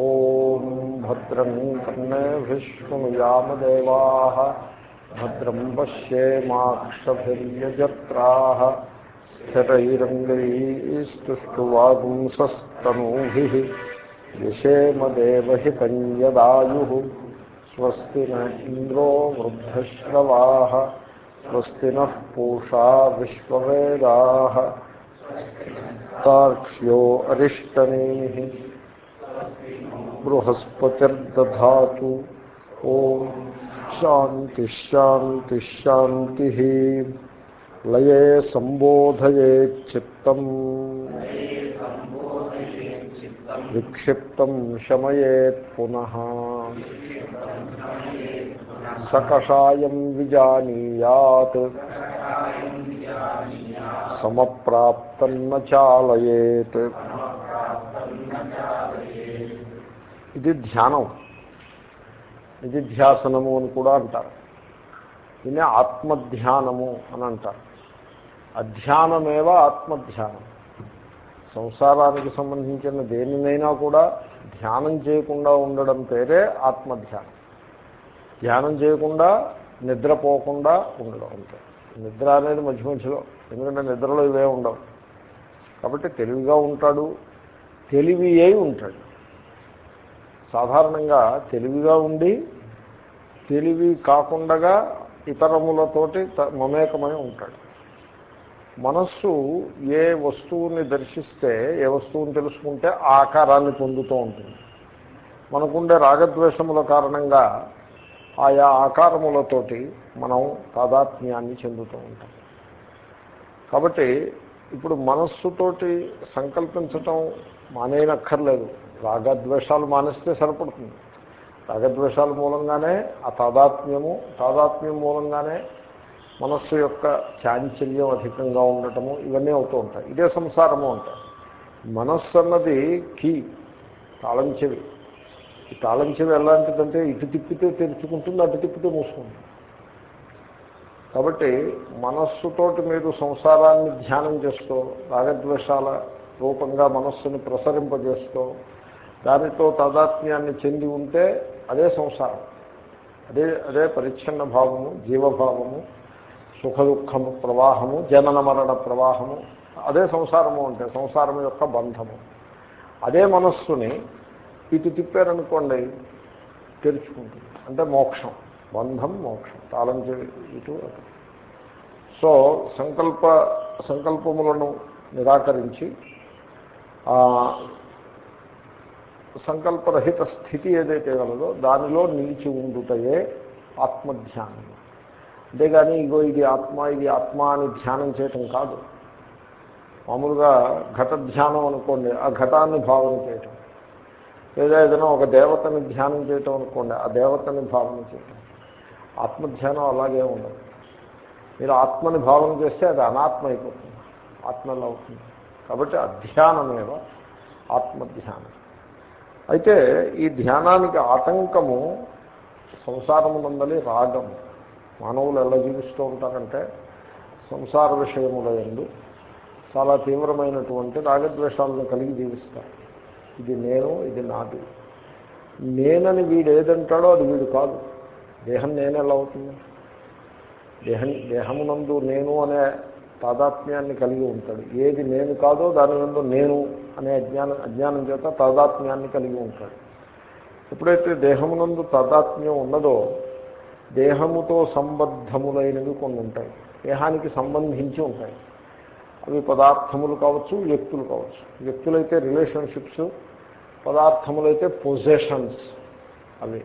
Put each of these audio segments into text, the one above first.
ॐ भद्रं कर्णेभिष्णुयामदेवाः भद्रं पश्येमाक्षभिर्यजत्राः स्थिरैरङ्गैस्तुष्टुवागुंसस्तनूभिः यशेमदेवहितं यदायुः स्वस्ति न इन्द्रो वृद्धश्रवाः, स्वस्ति नः पूषा विश्ववेदाः బృహస్పతిర్దధాతు ఓం శాంతి శాంతి శాంతి లయే సంబోధయే చిత్తం విక్షిప్తం శమయేత్ పునః సకషాయం విజానీయాత్ సమప్రాప్తన్న చాలయేత్ ఇది ధ్యానం. ఇది ధ్యాసనము అని కూడా అంటారు. దీన్ని ఆత్మధ్యానము అని అంటారు. అధ్యానమేవ ఆత్మధ్యానం. సంసారానికి సంబంధించిన దేనినైనా కూడా ధ్యానం చేయకుండా ఉండడం పేరే ఆత్మధ్యానం. ధ్యానం చేయకుండా నిద్రపోకుండా ఉండడం అంతే. నిద్ర అనేది మధ్య మధ్యలో ఎందుకంటే నిద్రలో ఇవే ఉండవు. కాబట్టి తెలివిగా ఉంటాడు తెలివి అయి ఉంటాడు. సాధారణంగా తెలివిగా ఉండి తెలివి కాకుండా ఇతరములతోటి మమేకమై ఉంటాడు. మనస్సు ఏ వస్తువుని దర్శిస్తే ఏ వస్తువుని తెలుసుకుంటే ఆ ఆకారాన్ని పొందుతూ ఉంటుంది. మనకుండే రాగద్వేషముల కారణంగా ఆయా ఆకారములతోటి మనం తాదాత్మ్యాన్ని చెందుతూ ఉంటాం. కాబట్టి ఇప్పుడు మనస్సుతోటి సంకల్పించటం మానేనక్కర్లేదు రాగద్వేషాలు మానేస్తే సరిపడుతుంది. రాగద్వేషాల మూలంగానే ఆ తాదాత్మ్యము తాదాత్మ్యం మూలంగానే మనస్సు యొక్క చాంచల్యం అధికంగా ఉండటము ఇవన్నీ అవుతూ ఉంటాయి. ఇదే సంసారము అంటారు మనస్సు అన్నది కీ తాళం చెవి ఈ తాళం చెవి ఎలాంటిదంటే ఇటు తిప్పితే తెరుచుకుంటుంది అటు తిప్పితే మూసుకుంటుంది. కాబట్టి మనస్సుతోటి మీరు సంసారాన్ని ధ్యానం చేస్తూ రాగద్వేషాల రూపంగా మనస్సుని ప్రసరింపజేస్తూ దానితో తాదాత్మ్యాన్ని చెంది ఉంటే అదే సంసారం. అదే అదే పరిచ్ఛిన్న భావము జీవభావము సుఖ దుఃఖము ప్రవాహము జనన మరణ ప్రవాహము అదే సంసారము అంటే సంసారం యొక్క బంధము. అదే మనస్సుని ఇటు తిప్పారనుకోండి తెరుచుకుంటుంది. అంటే మోక్షం బంధం మోక్షం తాళం ఇటు అటు. సో సంకల్ప సంకల్పములను నిరాకరించి సంకల్పరహిత స్థితి ఏదైతే గలదో దానిలో నిలిచి ఉండుటయే ఆత్మధ్యానం. అంతేగాని ఇగో ఇది ఆత్మ ఇది ఆత్మ అని ధ్యానం చేయటం కాదు. మామూలుగా ఘట ధ్యానం అనుకోండి ఆ ఘటాన్ని భావన చేయటం. లేదా ఏదైనా ఒక దేవతని ధ్యానం చేయటం అనుకోండి ఆ దేవతని భావన చేయటం. ఆత్మధ్యానం అలాగే ఉండదు. మీరు ఆత్మని భావన చేస్తే అది అనాత్మ అయిపోతుంది ఆత్మలో అవుతుంది. కాబట్టి అధ్యానమేవ ఆత్మధ్యానం. అయితే ఈ ధ్యానానికి ఆటంకము సంసారమునందలి రాగము మానవులు ఎలా జీవిస్తూ ఉంటారంటే సంసార విషయముల ఎందు చాలా తీవ్రమైనటువంటి రాగద్వేషాలను కలిగి జీవిస్తారు. ఇది నేను ఇది నాది. నేనని వీడు ఏదంటాడో అది వీడు కాదు. దేహం నేను ఎలా అవుతుంది? దేహం దేహమునందు నేను అనే తాదాత్మ్యాన్ని కలిగి ఉంటాడు. ఏది నేను కాదో దాని ముందు నేను అనే అజ్ఞానం అజ్ఞానం చేత తాదాత్మ్యాన్ని కలిగి ఉంటాడు. ఎప్పుడైతే దేహమునందు తాదాత్మ్యం ఉన్నదో దేహముతో సంబద్ధములైనవి కొన్ని ఉంటాయి. దేహానికి సంబంధించి ఉంటాయి. అవి పదార్థములు కావచ్చు వ్యక్తులు కావచ్చు. వ్యక్తులైతే రిలేషన్షిప్స్ పదార్థములైతే పొజెషన్స్ అవి.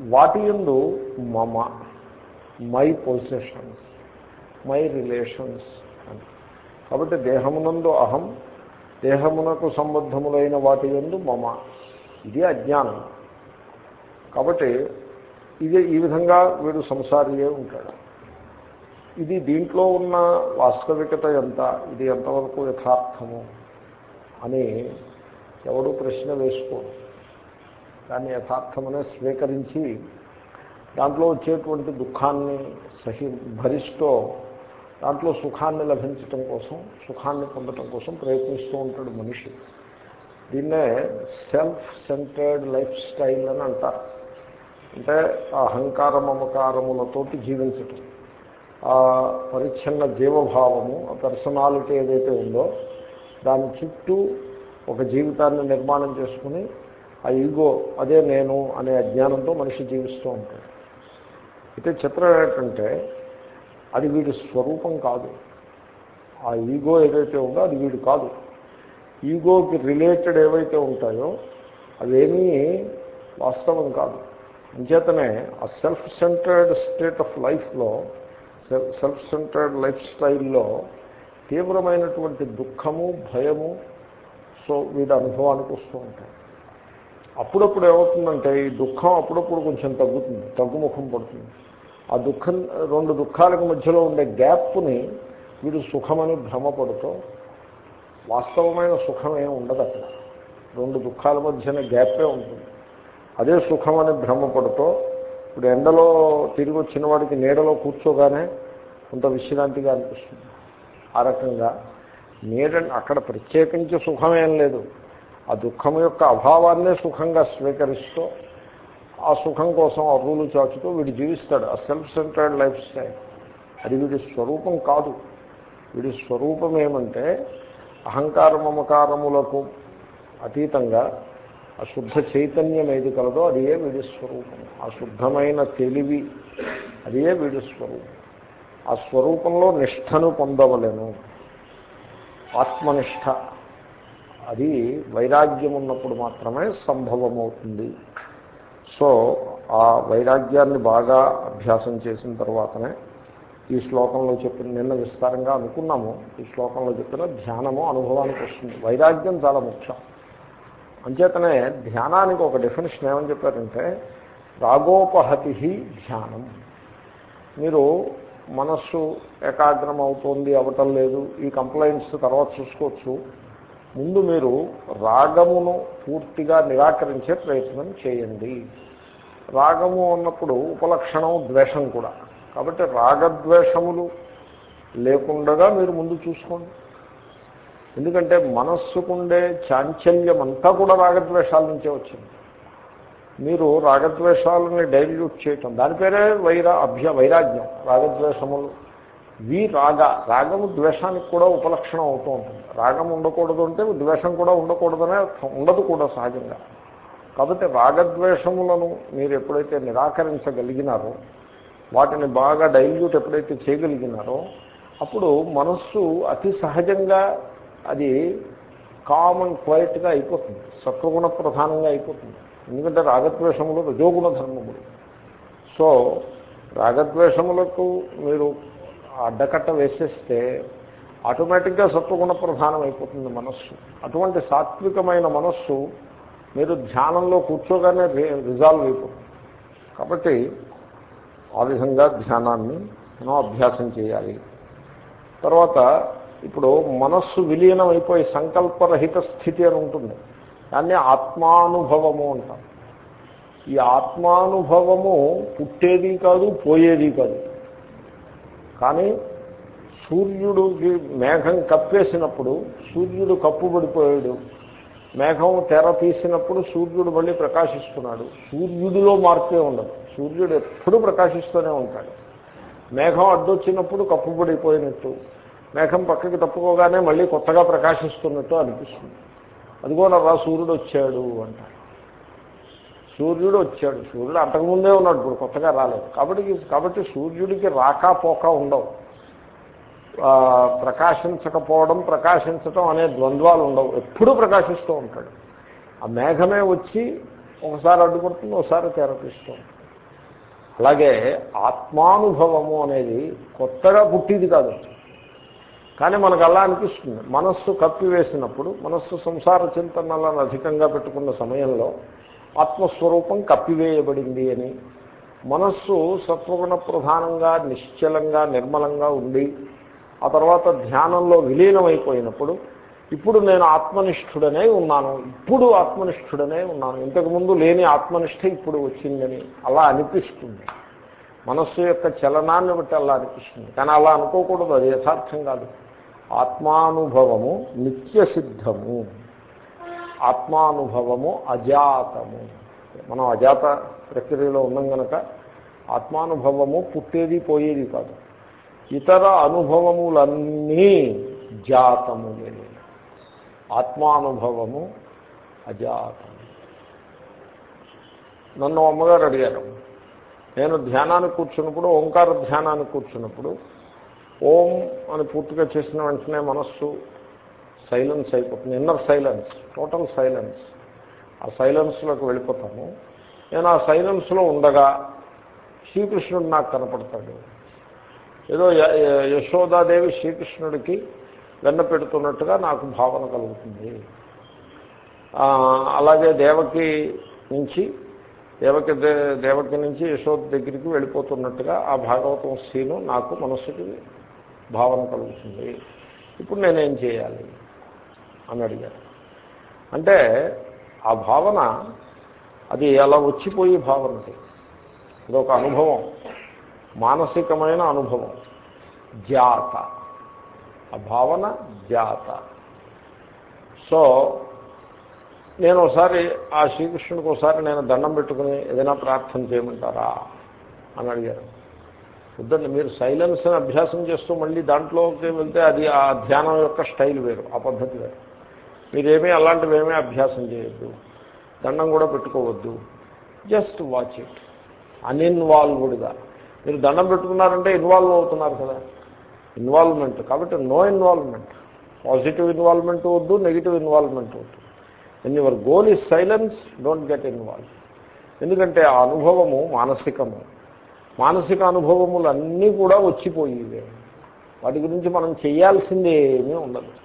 వాటి ఎందు మమ మై పొజిషన్స్ మై రిలేషన్స్ అని. కాబట్టి దేహమునందు అహం దేహమునకు సంబద్ధములైన వాటి ఎందు మమ. ఇది అజ్ఞానం. కాబట్టి ఇది ఈ విధంగా వీడు సంసారియే ఉంటాడు. ఇది దీంట్లో ఉన్న వాస్తవికత ఎంత? ఇది ఎంతవరకు యథార్థము? అని ఎవడు ప్రశ్న వేసుకోడు. దాన్ని యథార్థమనే స్వీకరించి దాంట్లో వచ్చేటువంటి దుఃఖాన్ని సహి భరిస్తూ దాంట్లో సుఖాన్ని లభించటం కోసం సుఖాన్ని పొందటం కోసం ప్రయత్నిస్తూ ఉంటాడు మనిషి. దీన్నే సెల్ఫ్ సెంటర్డ్ లైఫ్ స్టైల్ అని అంటారు. అంటే అహంకార మమకారములతోటి జీవించటం. ఆ పరిచ్ఛన్న జీవభావము ఆ పర్సనాలిటీ ఏదైతే ఉందో దాని చుట్టూ ఒక జీవితాన్ని నిర్మాణం చేసుకుని ఆ ఈగో అదే నేను అనే అజ్ఞానంతో మనిషి జీవిస్తూ ఉంటాడు. అయితే చిత్రం ఏంటంటే అది వీడి స్వరూపం కాదు. ఆ ఈగో ఏదైతే ఉందో అది వీడు కాదు. ఈగోకి రిలేటెడ్ ఏవైతే ఉంటాయో అవేమీ వాస్తవం కాదు. అంచేతనే ఆ సెల్ఫ్ సెంటర్డ్ స్టేట్ ఆఫ్ లైఫ్లో సెల్ఫ్ సెంటర్డ్ లైఫ్ స్టైల్లో తీవ్రమైనటువంటి దుఃఖము భయము సో వీడి అనుభవానికి వస్తూ ఉంటాయి. అప్పుడప్పుడు ఏమవుతుందంటే ఈ దుఃఖం అప్పుడప్పుడు కొంచెం తగ్గుతుంది తగ్గుముఖం పడుతుంది. ఆ దుఃఖం రెండు దుఃఖాలకు మధ్యలో ఉండే గ్యాప్ని వీడు సుఖమని భ్రమపడుతూ వాస్తవమైన సుఖమే ఉండదు అక్కడ. రెండు దుఃఖాల మధ్యన గ్యాపే ఉంటుంది. అదే సుఖమని భ్రమపడుతూ ఇప్పుడు ఎండలో తిరిగి వచ్చిన వాడికి నీడలో కూర్చోగానే కొంత విశ్రాంతిగా అనిపిస్తుంది. ఆ రకంగా నీడ అక్కడ ప్రత్యేకించి సుఖమేం లేదు. ఆ దుఃఖం యొక్క అభావాన్నే సుఖంగా స్వీకరిస్తూ ఆ సుఖం కోసం అరువులు చాచుతూ వీడు జీవిస్తాడు. ఆ సెల్ఫ్ సెంటర్డ్ లైఫ్ స్టైల్ అది వీడి స్వరూపం కాదు. వీడి స్వరూపం ఏమంటే అహంకార మమకారములకు అతీతంగా ఆ శుద్ధ చైతన్యం ఏది కలదో అది ఏ వీడి స్వరూపం. ఆ శుద్ధమైన తెలివి అది ఏ వీడి స్వరూపం. ఆ స్వరూపంలో నిష్టను పొందవలేను. ఆత్మనిష్ట. అది వైరాగ్యం ఉన్నప్పుడు మాత్రమే సంభవమవుతుంది. సో ఆ వైరాగ్యాన్ని బాగా అభ్యాసం చేసిన తర్వాతనే ఈ శ్లోకంలో చెప్పిన నిన్న విస్తారంగా అనుకున్నాము ఈ శ్లోకంలో చెప్పిన ధ్యానము అనుభవానికి వస్తుంది. వైరాగ్యం చాలా ముఖ్యం. అంచేతనే ధ్యానానికి ఒక డెఫినేషన్ ఏమని చెప్పారంటే రాగోపహతి ధ్యానం. మీరు మనస్సు ఏకాగ్రం అవుతోంది అవటం లేదు ఈ కంప్లైంట్స్ తర్వాత చూసుకోవచ్చు. ముందు మీరు రాగమును పూర్తిగా నిరాకరించే ప్రయత్నం చేయండి. రాగము అన్నప్పుడు ఉపలక్షణం ద్వేషం కూడా. కాబట్టి రాగద్వేషములు లేకుండగా మీరు ముందు చూసుకోండి. ఎందుకంటే మనస్సుకుండే చాంచల్యం అంతా కూడా రాగద్వేషాల నుంచే వచ్చింది. మీరు రాగద్వేషాలని డైల్యూట్ చేయటం. దాని పేరే వైరా అభ్య వైరాగ్యం. రాగద్వేషములు వి రాగ రాగము ద్వేషానికి కూడా ఉపలక్షణం అవుతూ ఉంటుంది. రాగం ఉండకూడదు అంటే ద్వేషం కూడా ఉండకూడదనే ఉండదు కూడా సహజంగా. కాబట్టి రాగద్వేషములను మీరు ఎప్పుడైతే నిరాకరించగలిగినారో వాటిని బాగా డైల్యూట్ ఎప్పుడైతే చేయగలిగినారో అప్పుడు మనస్సు అతి సహజంగా అది కామన్ క్వైట్గా అయిపోతుంది. సత్వగుణ ప్రధానంగా అయిపోతుంది. ఎందుకంటే రాగద్వేషములు రజోగుణ ధర్మములు. సో రాగద్వేషములకు మీరు అడ్డకట్ట వేసేస్తే ఆటోమేటిక్గా సత్వగుణ ప్రధానం అయిపోతుంది మనస్సు. అటువంటి సాత్వికమైన మనస్సు మీరు ధ్యానంలో కూర్చోగానే రిజాల్వ్ అయిపోతుంది. కాబట్టి ఆ విధంగా ధ్యానాన్ని మనం అభ్యాసం చేయాలి. తర్వాత ఇప్పుడు మనస్సు విలీనం అయిపోయి సంకల్పరహిత స్థితి అని ఉంటుంది. దాన్ని ఆత్మానుభవము అంటాం ఈ ఆత్మానుభవము పుట్టేది కాదు పోయేది కాదు. కానీ సూర్యుడికి మేఘం కప్పేసినప్పుడు సూర్యుడు కప్పుబడిపోయాడు. మేఘం తెర తీసినప్పుడు సూర్యుడు మళ్ళీ ప్రకాశిస్తున్నాడు. సూర్యుడిలో మార్పే ఉండదు. సూర్యుడు ఎప్పుడూ ప్రకాశిస్తూనే ఉంటాడు. మేఘం అడ్డొచ్చినప్పుడు కప్పుబడిపోయినట్టు మేఘం పక్కకి తప్పుకోగానే మళ్ళీ కొత్తగా ప్రకాశిస్తున్నట్టు అనిపిస్తుంది. అదిగో రా సూర్యుడు వచ్చాడు అంటారు. సూర్యుడు వచ్చాడు. సూర్యుడు అంతకుముందే ఉన్నాడు. ఇప్పుడు కొత్తగా రాలేదు. కాబట్టి కాబట్టి సూర్యుడికి రాకా పోక ఉండవు. ప్రకాశించకపోవడం ప్రకాశించటం అనే ద్వంద్వాలు ఉండవు. ఎప్పుడూ ప్రకాశిస్తూ ఉంటాడు. ఆ మేఘమే వచ్చి ఒకసారి అడ్డుపడుతుంది ఒకసారి తెరపిస్తూ అలాగే ఆత్మానుభవము అనేది కొత్తగా పుట్టిది కాదు. కానీ మనకు అలా అనిపిస్తుంది. మనస్సు కప్పివేసినప్పుడు మనస్సు సంసార చింతనలను అధికంగా పెట్టుకున్న సమయంలో ఆత్మస్వరూపం కప్పివేయబడింది అని. మనస్సు సత్వగుణ ప్రధానంగా నిశ్చలంగా నిర్మలంగా ఉండి ఆ తర్వాత ధ్యానంలో విలీనమైపోయినప్పుడు ఇప్పుడు నేను ఆత్మనిష్ఠుడనే ఉన్నాను. ఇప్పుడు ఆత్మనిష్ఠుడనే ఉన్నాను. ఇంతకుముందు లేని ఆత్మనిష్ట ఇప్పుడు వచ్చిందని అలా అనిపిస్తుంది. మనస్సు యొక్క చలనాన్ని బట్టి అలా అనిపిస్తుంది. కానీ అలా అనుకోకూడదు. అది యథార్థం కాదు. ఆత్మానుభవము నిత్య సిద్ధము ఆత్మానుభవము అజాతము. మనం అజాత ప్రక్రియలో ఉన్నాం కనుక ఆత్మానుభవము పుట్టేది పోయేది కాదు. ఇతర అనుభవములన్నీ జాతములే ఆత్మానుభవము అజాతము. నన్ను అమ్మగారు అడిగారు. నేను ధ్యానానికి కూర్చున్నప్పుడు ఓంకార ధ్యానానికి కూర్చున్నప్పుడు ఓం అని పూర్తిగా చేసిన వెంటనే మనస్సు సైలెన్స్ అయిపోతుంది ఇన్నర్ సైలెన్స్ టోటల్ సైలెన్స్ ఆ సైలెన్స్లోకి వెళ్ళిపోతాము. నేను ఆ సైలెన్స్లో ఉండగా శ్రీకృష్ణుడు నాకు కనపడతాడు. ఏదో యశోదాదేవి శ్రీకృష్ణుడికి వెన్న పెడుతున్నట్టుగా నాకు భావన కలుగుతుంది. అలాగే దేవకి నుంచి దేవకి దేవకి నుంచి యశోద దగ్గరికి వెళ్ళిపోతున్నట్టుగా ఆ భాగవతం సీను నాకు మనస్సుకి భావన కలుగుతుంది. ఇప్పుడు నేనేం చేయాలి? అని అడిగారు అంటే ఆ భావన అది అలా వచ్చిపోయే భావన అది. ఒక అనుభవం. మానసికమైన అనుభవం. జాత. ఆ భావన జాత. సో నేను ఒకసారి ఆ శ్రీకృష్ణుడికి ఒకసారి నేను దండం పెట్టుకుని ఏదైనా ప్రార్థన చేయమంటారా అని అడిగారు. వద్దండి మీరు సైలెన్స్ అభ్యాసం చేస్తూ మళ్ళీ దాంట్లోకి వెళ్తే అది ఆ ధ్యానం యొక్క స్టైల్ వేరు ఆ పద్ధతి వేరు. మీరేమీ అలాంటివేమీ అభ్యాసం చేయొద్దు. దండం కూడా పెట్టుకోవద్దు. జస్ట్ వాచ్ ఇట్ అన్ఇన్వాల్వ్డ్గా మీరు దండం పెట్టుకున్నారంటే ఇన్వాల్వ్ అవుతున్నారు కదా. ఇన్వాల్వ్మెంట్ కాబట్టి నో ఇన్వాల్వ్మెంట్ పాజిటివ్ ఇన్వాల్వ్మెంట్ వద్దు నెగిటివ్ ఇన్వాల్వ్మెంట్ వద్దు. And your goal is silence don't get involve ఎందుకంటే ఆ అనుభవము మానసికము. మానసిక అనుభవములన్నీ కూడా వచ్చిపోయేవే. వాటి గురించి మనం చేయాల్సిందేమీ ఉండదు.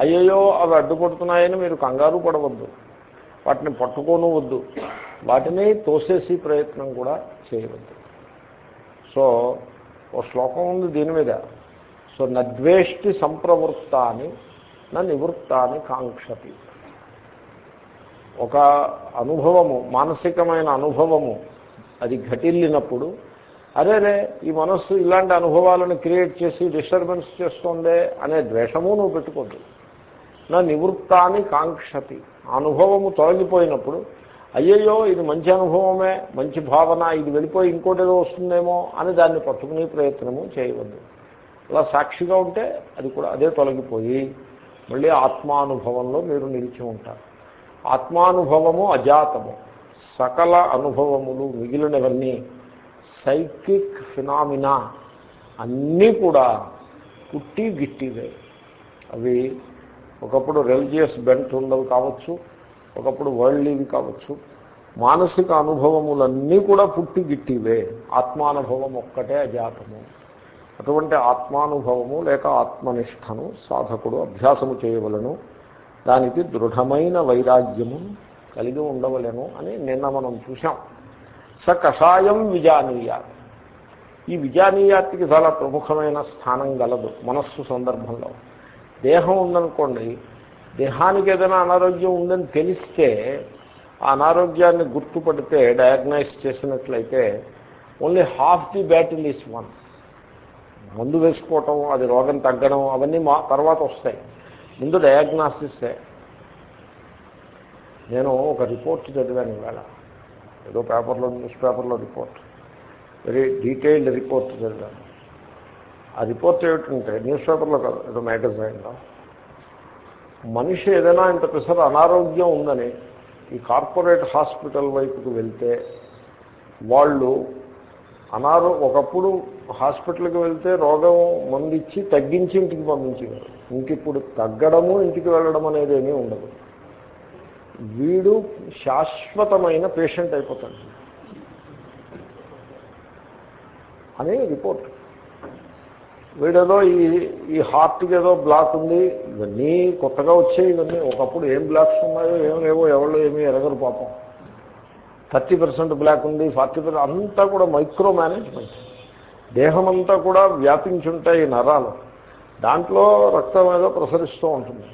అయ్యయ్యో అవి అడ్డుపడుతున్నాయని మీరు కంగారు పడవద్దు. వాటిని పట్టుకోను వద్దు వాటిని తోసేసి ప్రయత్నం కూడా చేయవద్దు. సో ఓ శ్లోకం ఉంది దీని మీద. సో నద్వేష్టి సంప్రవృత్తాన్ని నా నివృత్తాన్ని కాంక్షతి. ఒక అనుభవము మానసికమైన అనుభవము అది ఘటిల్లినప్పుడు అరేరే ఈ మనస్సు ఇలాంటి అనుభవాలను క్రియేట్ చేసి డిస్టర్బెన్స్ చేస్తుందే అనే ద్వేషము నువ్వు పెట్టుకోద్దు. నా నివృత్తాన్ని కాంక్షతి. అనుభవము తొలగిపోయినప్పుడు అయ్యయ్యో ఇది మంచి అనుభవమే మంచి భావన ఇది వెళ్ళిపోయి ఇంకోటి ఏదో వస్తుందేమో అని దాన్ని పట్టుకునే ప్రయత్నము చేయవద్దు. అలా సాక్షిగా ఉంటే అది కూడా అదే తొలగిపోయి మళ్ళీ ఆత్మానుభవంలో మీరు నిలిచి ఉంటారు. ఆత్మానుభవము అజాతము. సకల అనుభవములు మిగిలినవన్నీ సైకిక్ ఫినామినా అన్నీ కూడా పుట్టి గిట్టివే. అవి ఒకప్పుడు రిలీజియస్ బెంట్ ఉండవు కావచ్చు ఒకప్పుడు వరల్డ్లీవి కావచ్చు. మానసిక అనుభవములన్నీ కూడా పుట్టి గిట్టివే. ఆత్మానుభవం ఒక్కటే అజాతము. అటువంటి ఆత్మానుభవము లేక ఆత్మనిష్టను సాధకుడు అభ్యాసము చేయవలను. దానికి దృఢమైన వైరాగ్యము కలిగి ఉండవలను అని నిన్న మనం చూసాం స కషాయం విజానీయాత్. ఈ విజానీయాత్కి చాలా ప్రముఖమైన స్థానం గలదు మనస్సు సందర్భంలో. దేహం ఉందనుకోండి దేహానికి ఏదైనా అనారోగ్యం ఉందని తెలిస్తే ఆ అనారోగ్యాన్ని గుర్తుపడితే డయాగ్నైజ్ చేసినట్లయితే only half the battle is won మందు వేసుకోవటం అది రోగం తగ్గడం అవన్నీ మా తర్వాత వస్తాయి. ముందు డయాగ్నాసిసే నేను ఒక రిపోర్ట్ చదివాను ఇవాళ. ఏదో పేపర్లో న్యూస్ పేపర్లో రిపోర్ట్ వెరీ డీటెయిల్డ్ రిపోర్ట్ చదివాను. ఆ రిపోర్ట్ ఏమిటంటే న్యూస్ పేపర్లో కాదు ఏదో మ్యాగజైన్లో. మనిషి ఏదైనా ఇంత పిసర అనారోగ్యం ఉందని ఈ కార్పొరేట్ హాస్పిటల్ వైపుకి వెళ్తే వాళ్ళు అనారో ఒకప్పుడు హాస్పిటల్కి వెళ్తే రోగం మందిచ్చి తగ్గించి ఇంటికి పంపించేవారు. ఇంకిప్పుడు తగ్గడము ఇంటికి వెళ్ళడం అనేది ఏమీ ఉండదు. వీడు శాశ్వతమైన పేషెంట్ అయిపోతాడు. అనే రిపోర్ట్. వీడేదో ఈ ఈ హార్ట్కి ఏదో బ్లాక్ ఉంది. ఇవన్నీ కొత్తగా వచ్చాయి ఇవన్నీ. ఒకప్పుడు ఏం బ్లాక్స్ ఉన్నాయో ఏం లేవో ఎవరు ఏమీ ఎరగరు పాపం. థర్టీ పర్సెంట్ బ్లాక్ ఉంది ఫార్టీ పర్సెంట్ అంతా కూడా మైక్రో మేనేజ్మెంట్ దేహం అంతా కూడా వ్యాపించి ఉంటాయి ఈ నరాలు. దాంట్లో రక్తం ఏదో ప్రసరిస్తూ ఉంటుంది.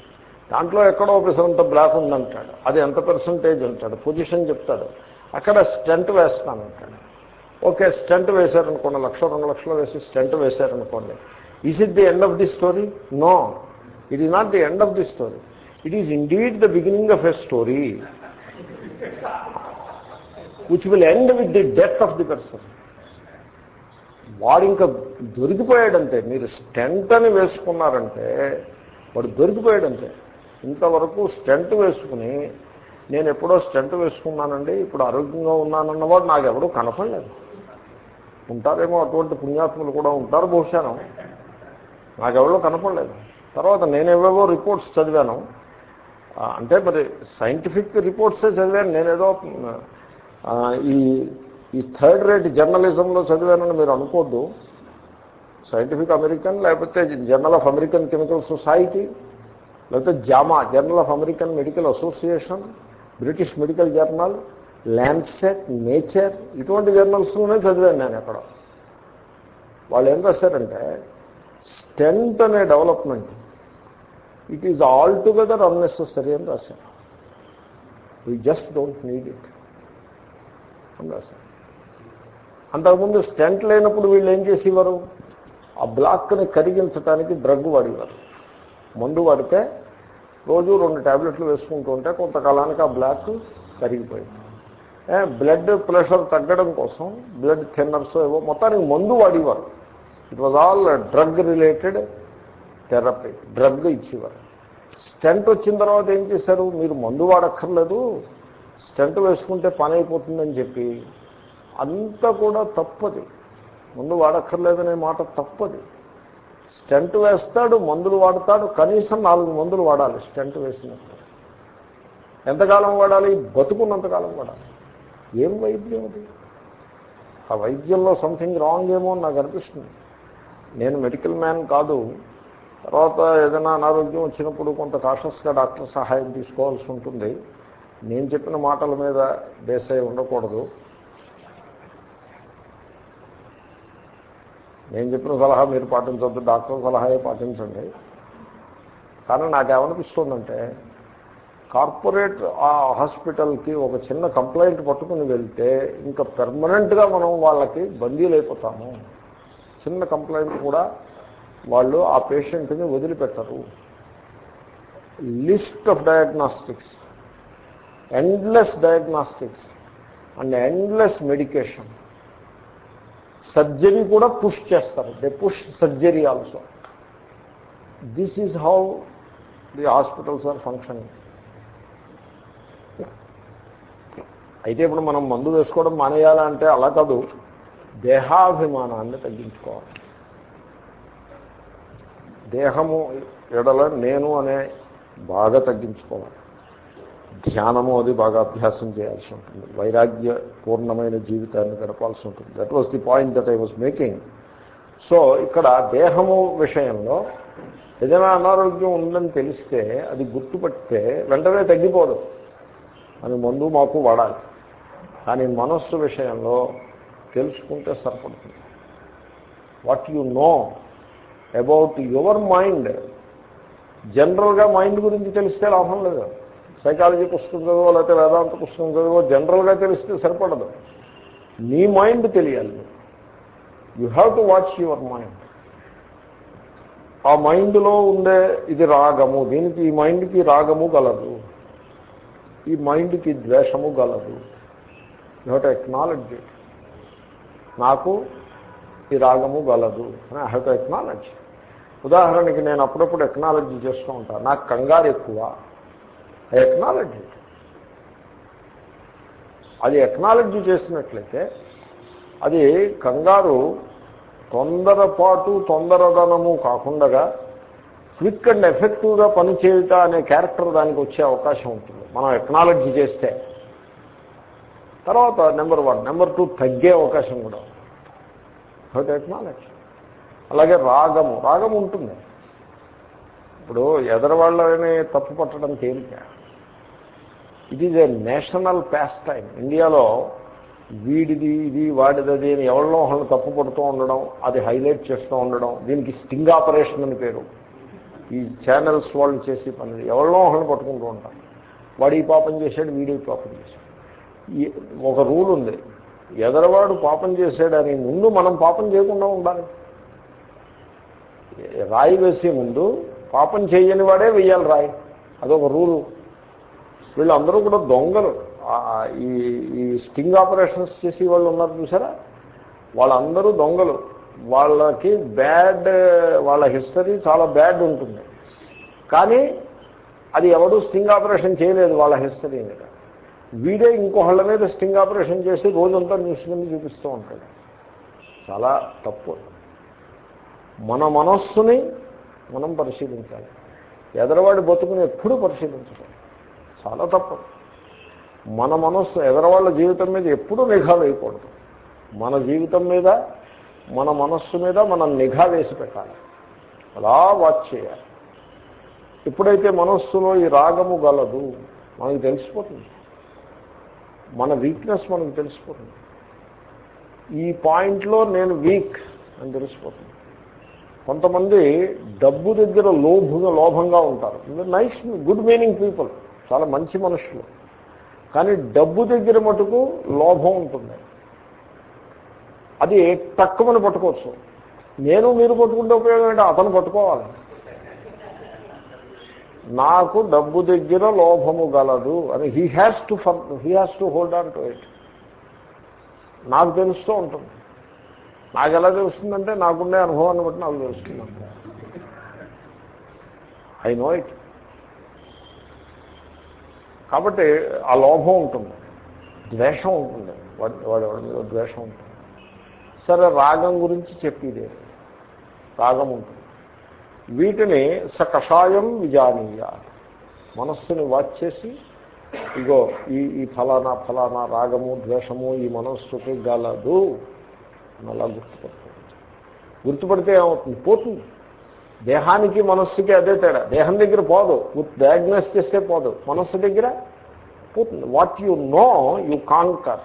దాంట్లో ఎక్కడో పర్సెంట్ బ్లాక్ ఉందంటాడు. అది ఎంత పర్సంటేజ్ అంటాడు? పొజిషన్ చెప్తాడు. అక్కడ స్టెంట్ వేస్తానంటాడు. ఓకే స్టెంట్ వేశారనుకోండి లక్ష రెండు లక్షలు వేసి stent వేశారనుకోండి. Is it the end of the story no it is not the end of the story it is indeed the beginning of a story which will end with the death of the person వాడు ఇంకా దొరికిపోయాడంతే. మీరు stent అని వేసుకున్నారంటే వాడు దొరికిపోయాడంతే. ఇంతవరకు stent వేసుకుని నేను ఎప్పుడో stent వేసుకున్నానండి ఇప్పుడు ఆరోగ్యంగా ఉన్నానన్నవాడు నాకు ఎవడూ కనపడలేదు. ఉంటారేమో అటువంటి పుణ్యాత్ములు కూడా ఉంటారు బహుశాను నాకెవరో కనపడలేదు. తర్వాత నేనేవేవో రిపోర్ట్స్ చదివాను. అంటే మరి సైంటిఫిక్ రిపోర్ట్సే చదివాను. నేనేదో ఈ ఈ థర్డ్ రేట్ జర్నలిజంలో చదివానని మీరు అనుకోద్దు. సైంటిఫిక్ అమెరికన్ లేకపోతే journal of American chemical society లేకపోతే JAMA journal of American medical association British medical journal Lancet nature ఇటువంటి జర్నల్స్లోనే చదివాను నేను ఎక్కడ. వాళ్ళు ఏం రాశారంటే స్టెంట్ అనే development it is all together unnecessary అని రాశారు. We just don't need it అని రాశారు. అంతకుముందు స్టెంట్ లేనప్పుడు వీళ్ళు ఏం చేసేవారు? ఆ బ్లాక్ని కరిగించడానికి డ్రగ్ వాడేవారు. మందు వాడితే రోజు రెండు ట్యాబ్లెట్లు వేసుకుంటూ ఉంటే కొంతకాలానికి ఆ బ్లాక్ కరిగిపోయింది. బ్లడ్ ప్రెషర్ తగ్గడం కోసం బ్లడ్ థిన్నర్స్ ఏవో మొత్తానికి మందు వాడేవారు. It was all drug related therapy drug ఇచ్చేవారు. స్టెంట్ వచ్చిన తర్వాత ఏం చేశారు? మీరు మందు వాడక్కర్లేదు స్టెంట్ వేసుకుంటే పని అయిపోతుందని చెప్పి అంతా కూడా తప్పది. మందు వాడక్కర్లేదనే మాట తప్పది. స్టెంట్ వేస్తాడు మందులు వాడతాడు కనీసం నాలుగు మందులు వాడాలి స్టెంట్ వేసినప్పుడు. ఎంతకాలం వాడాలి? బతుకున్నంతకాలం వాడాలి. ఏం వైద్యం అది? ఆ వైద్యంలో సంథింగ్ రాంగ్ ఏమో అని నాకు అనిపిస్తుంది. నేను మెడికల్ మ్యాన్ కాదు. తర్వాత ఏదైనా అనారోగ్యం వచ్చినప్పుడు కొంత కాషస్గా డాక్టర్ సహాయం తీసుకోవాల్సి ఉంటుంది. నేను చెప్పిన మాటల మీద బేస్ అయి ఉండకూడదు. నేను చెప్పిన సలహా మీరు పాటించవద్దు డాక్టర్ సలహాయే పాటించండి. కానీ నాకేమనిపిస్తుందంటే కార్పొరేట్ ఆ హాస్పిటల్కి ఒక చిన్న కంప్లైంట్ పట్టుకుని వెళ్తే ఇంకా పెర్మనెంట్గా మనం వాళ్ళకి బందీలు అయిపోతాము. చిన్న కంప్లైంట్ కూడా వాళ్ళు ఆ పేషెంట్ని వదిలిపెట్టరు. List of diagnostics. Endless diagnostics. And endless medication. Surgery కూడా పుష్ చేస్తారు. They push surgery also. This is how the hospitals are functioning. అయితే ఇప్పుడు మనం మందు వేసుకోవడం మానేయాలంటే అలా కాదు. దేహాభిమానాన్ని తగ్గించుకోవాలి. దేహము ఎడల నేను అనే బాగా తగ్గించుకోవాలి. ధ్యానము అది బాగా అభ్యాసం చేయాల్సి ఉంటుంది. వైరాగ్య పూర్ణమైన జీవితాన్ని గడపాల్సి ఉంటుంది. That was the point that I was making so ఇక్కడ దేహము విషయంలో ఏదైనా అనారోగ్యం ఉందని తెలిస్తే అది గుర్తుపడితే వెంటనే తగ్గిపోదు. అని మందు మాకు వాడాలి. కానీ మనస్సు విషయంలో తెలుసుకుంటే సరిపడుతుంది. What you know about your mind జనరల్గా మైండ్ గురించి తెలిస్తే లాభం లేదు. సైకాలజీ పుస్తకం చదువు లేకపోతే వేదాంత పుస్తకం చదువు జనరల్గా తెలిస్తే సరిపడదు. నీ మైండ్ తెలియాలి. You have to watch your mind ఆ మైండ్లో ఉండే ఇది రాగము. దీనికి ఈ మైండ్కి రాగము గలదు ఈ మైండ్కి ద్వేషము గలదు. యూ హెవ్ టు ఇట్ నాకు ఈ రాగము గలదు అని ఐ హెవ్ టు ఉదాహరణకి నేను అప్పుడప్పుడు ఎక్నాలజీ చేస్తూ ఉంటాను నాకు కంగారు ఎక్కువ. ఐ ఎక్నాలజీ అది ఎక్నాలజీ చేసినట్లయితే అది కంగారు తొందరపాటు తొందరదనము కాకుండా క్విక్ అండ్ ఎఫెక్టివ్గా పనిచేయుట అనే క్యారెక్టర్ దానికి వచ్చే అవకాశం ఉంటుంది. మనం ఎక్నాలజీ చేస్తే. తర్వాత నెంబర్ వన్ నెంబర్ టూ తగ్గే అవకాశం కూడా హౌ ఎక్నాలజీ అలాగే రాగము రాగం ఉంటుంది. ఇప్పుడు ఎదరవాళ్ళని తప్పు పట్టడం తేలిక. It is a national pastime ఇండియాలో వీడిది ఇది వాడిది అని ఎవరిలో ఒకళ్ళు తప్పు పడుతూ ఉండడం అది హైలైట్ చేస్తూ ఉండడం దీనికి స్టింగ్ ఆపరేషన్ అని పేరు. ఈ ఛానల్స్ వాళ్ళు చేసే పని ఎవరిలో ఒకళ్ళు పట్టుకుంటూ ఉంటారు. వాడు ఈ పాపం చేశాడు వీడు ఈ పాపం చేశాడు. ఈ ఒక రూల్ ఉంది. ఎదరవాడు పాపం చేశాడని ముందు మనం పాపం చేయకుండా ఉండాలి. రాయి వేసే ముందు పాపం చేయని వాడే వెయ్యాలి రాయి. అదొక రూలు. వీళ్ళందరూ కూడా దొంగలు. ఈ ఈ స్టింగ్ ఆపరేషన్స్ చేసి వాళ్ళు ఉన్నారు చూసారా? వాళ్ళందరూ దొంగలు. వాళ్ళకి బ్యాడ్ వాళ్ళ హిస్టరీ చాలా బ్యాడ్ ఉంటుంది. కానీ అది ఎవడు స్టింగ్ ఆపరేషన్ చేయలేదు వాళ్ళ హిస్టరీ మీద. వీడే ఇంకోహళ్ళ మీద స్టింగ్ ఆపరేషన్ చేసి రోజంతా న్యూస్ మీద చూపిస్తూ ఉంటాడు. చాలా తప్పు. మన మనస్సుని మనం పరిశీలించాలి. ఎదరవాడి బతుకుని ఎప్పుడూ పరిశీలించాలి చాలా తప్పు. మన మనస్సు ఎదరవాళ్ళ జీవితం మీద ఎప్పుడూ నిఘా వేయకూడదు. మన జీవితం మీద మన మనస్సు మీద మనం నిఘా వేసి పెట్టాలి. అలా వాచ్ చేయాలి. ఎప్పుడైతే మనస్సులో ఈ రాగము గలదు మనకు తెలిసిపోతుంది. మన వీక్నెస్ మనకు తెలిసిపోతుంది. ఈ పాయింట్లో నేను వీక్ అని తెలిసిపోతుంది. కొంతమంది డబ్బు దగ్గర లోభంగా లోభంగా ఉంటారు. నైస్ గుడ్ మీనింగ్ పీపుల్ చాలా మంచి మనుషులు. కానీ డబ్బు దగ్గర మటుకు లోభం ఉంటుంది. అది తక్కువని పట్టుకోవచ్చు. నేను మీరు పట్టుకుంటే ఉపయోగం ఏంటో? అతను పట్టుకోవాలి. నాకు డబ్బు దగ్గర లోభము గలదు అని he has to he has to hold on to it నాకు తెలుస్తూ ఉంటుంది. నాకు ఎలా తెలుస్తుందంటే నాకుండే అనుభవాన్ని బట్టి నాకు తెలుస్తుంది. ఐ నో ఇట్ కాబట్టి ఆ లోభం ఉంటుంది. ద్వేషం ఉంటుంది. వాడి వాడి మీద ద్వేషం ఉంటుంది. సరే రాగం గురించి చెప్పేదే. రాగం ఉంటుంది. వీటిని స కషాయం విజానీయ. మనస్సుని వాచ్ చేసి ఇగో ఈ ఈ ఫలానా ఫలానా రాగము ద్వేషము ఈ మనస్సుకి గలదు అని అలా గుర్తుపడుతుంది. గుర్తుపడితే ఏమవుతుంది? పోతుంది. దేహానికి మనస్సుకి అదే తేడా. దేహం దగ్గర పోదు. డయాగ్నోస్ చేస్తే పోదు. మనస్సు దగ్గర పోతుంది. What you know you conquer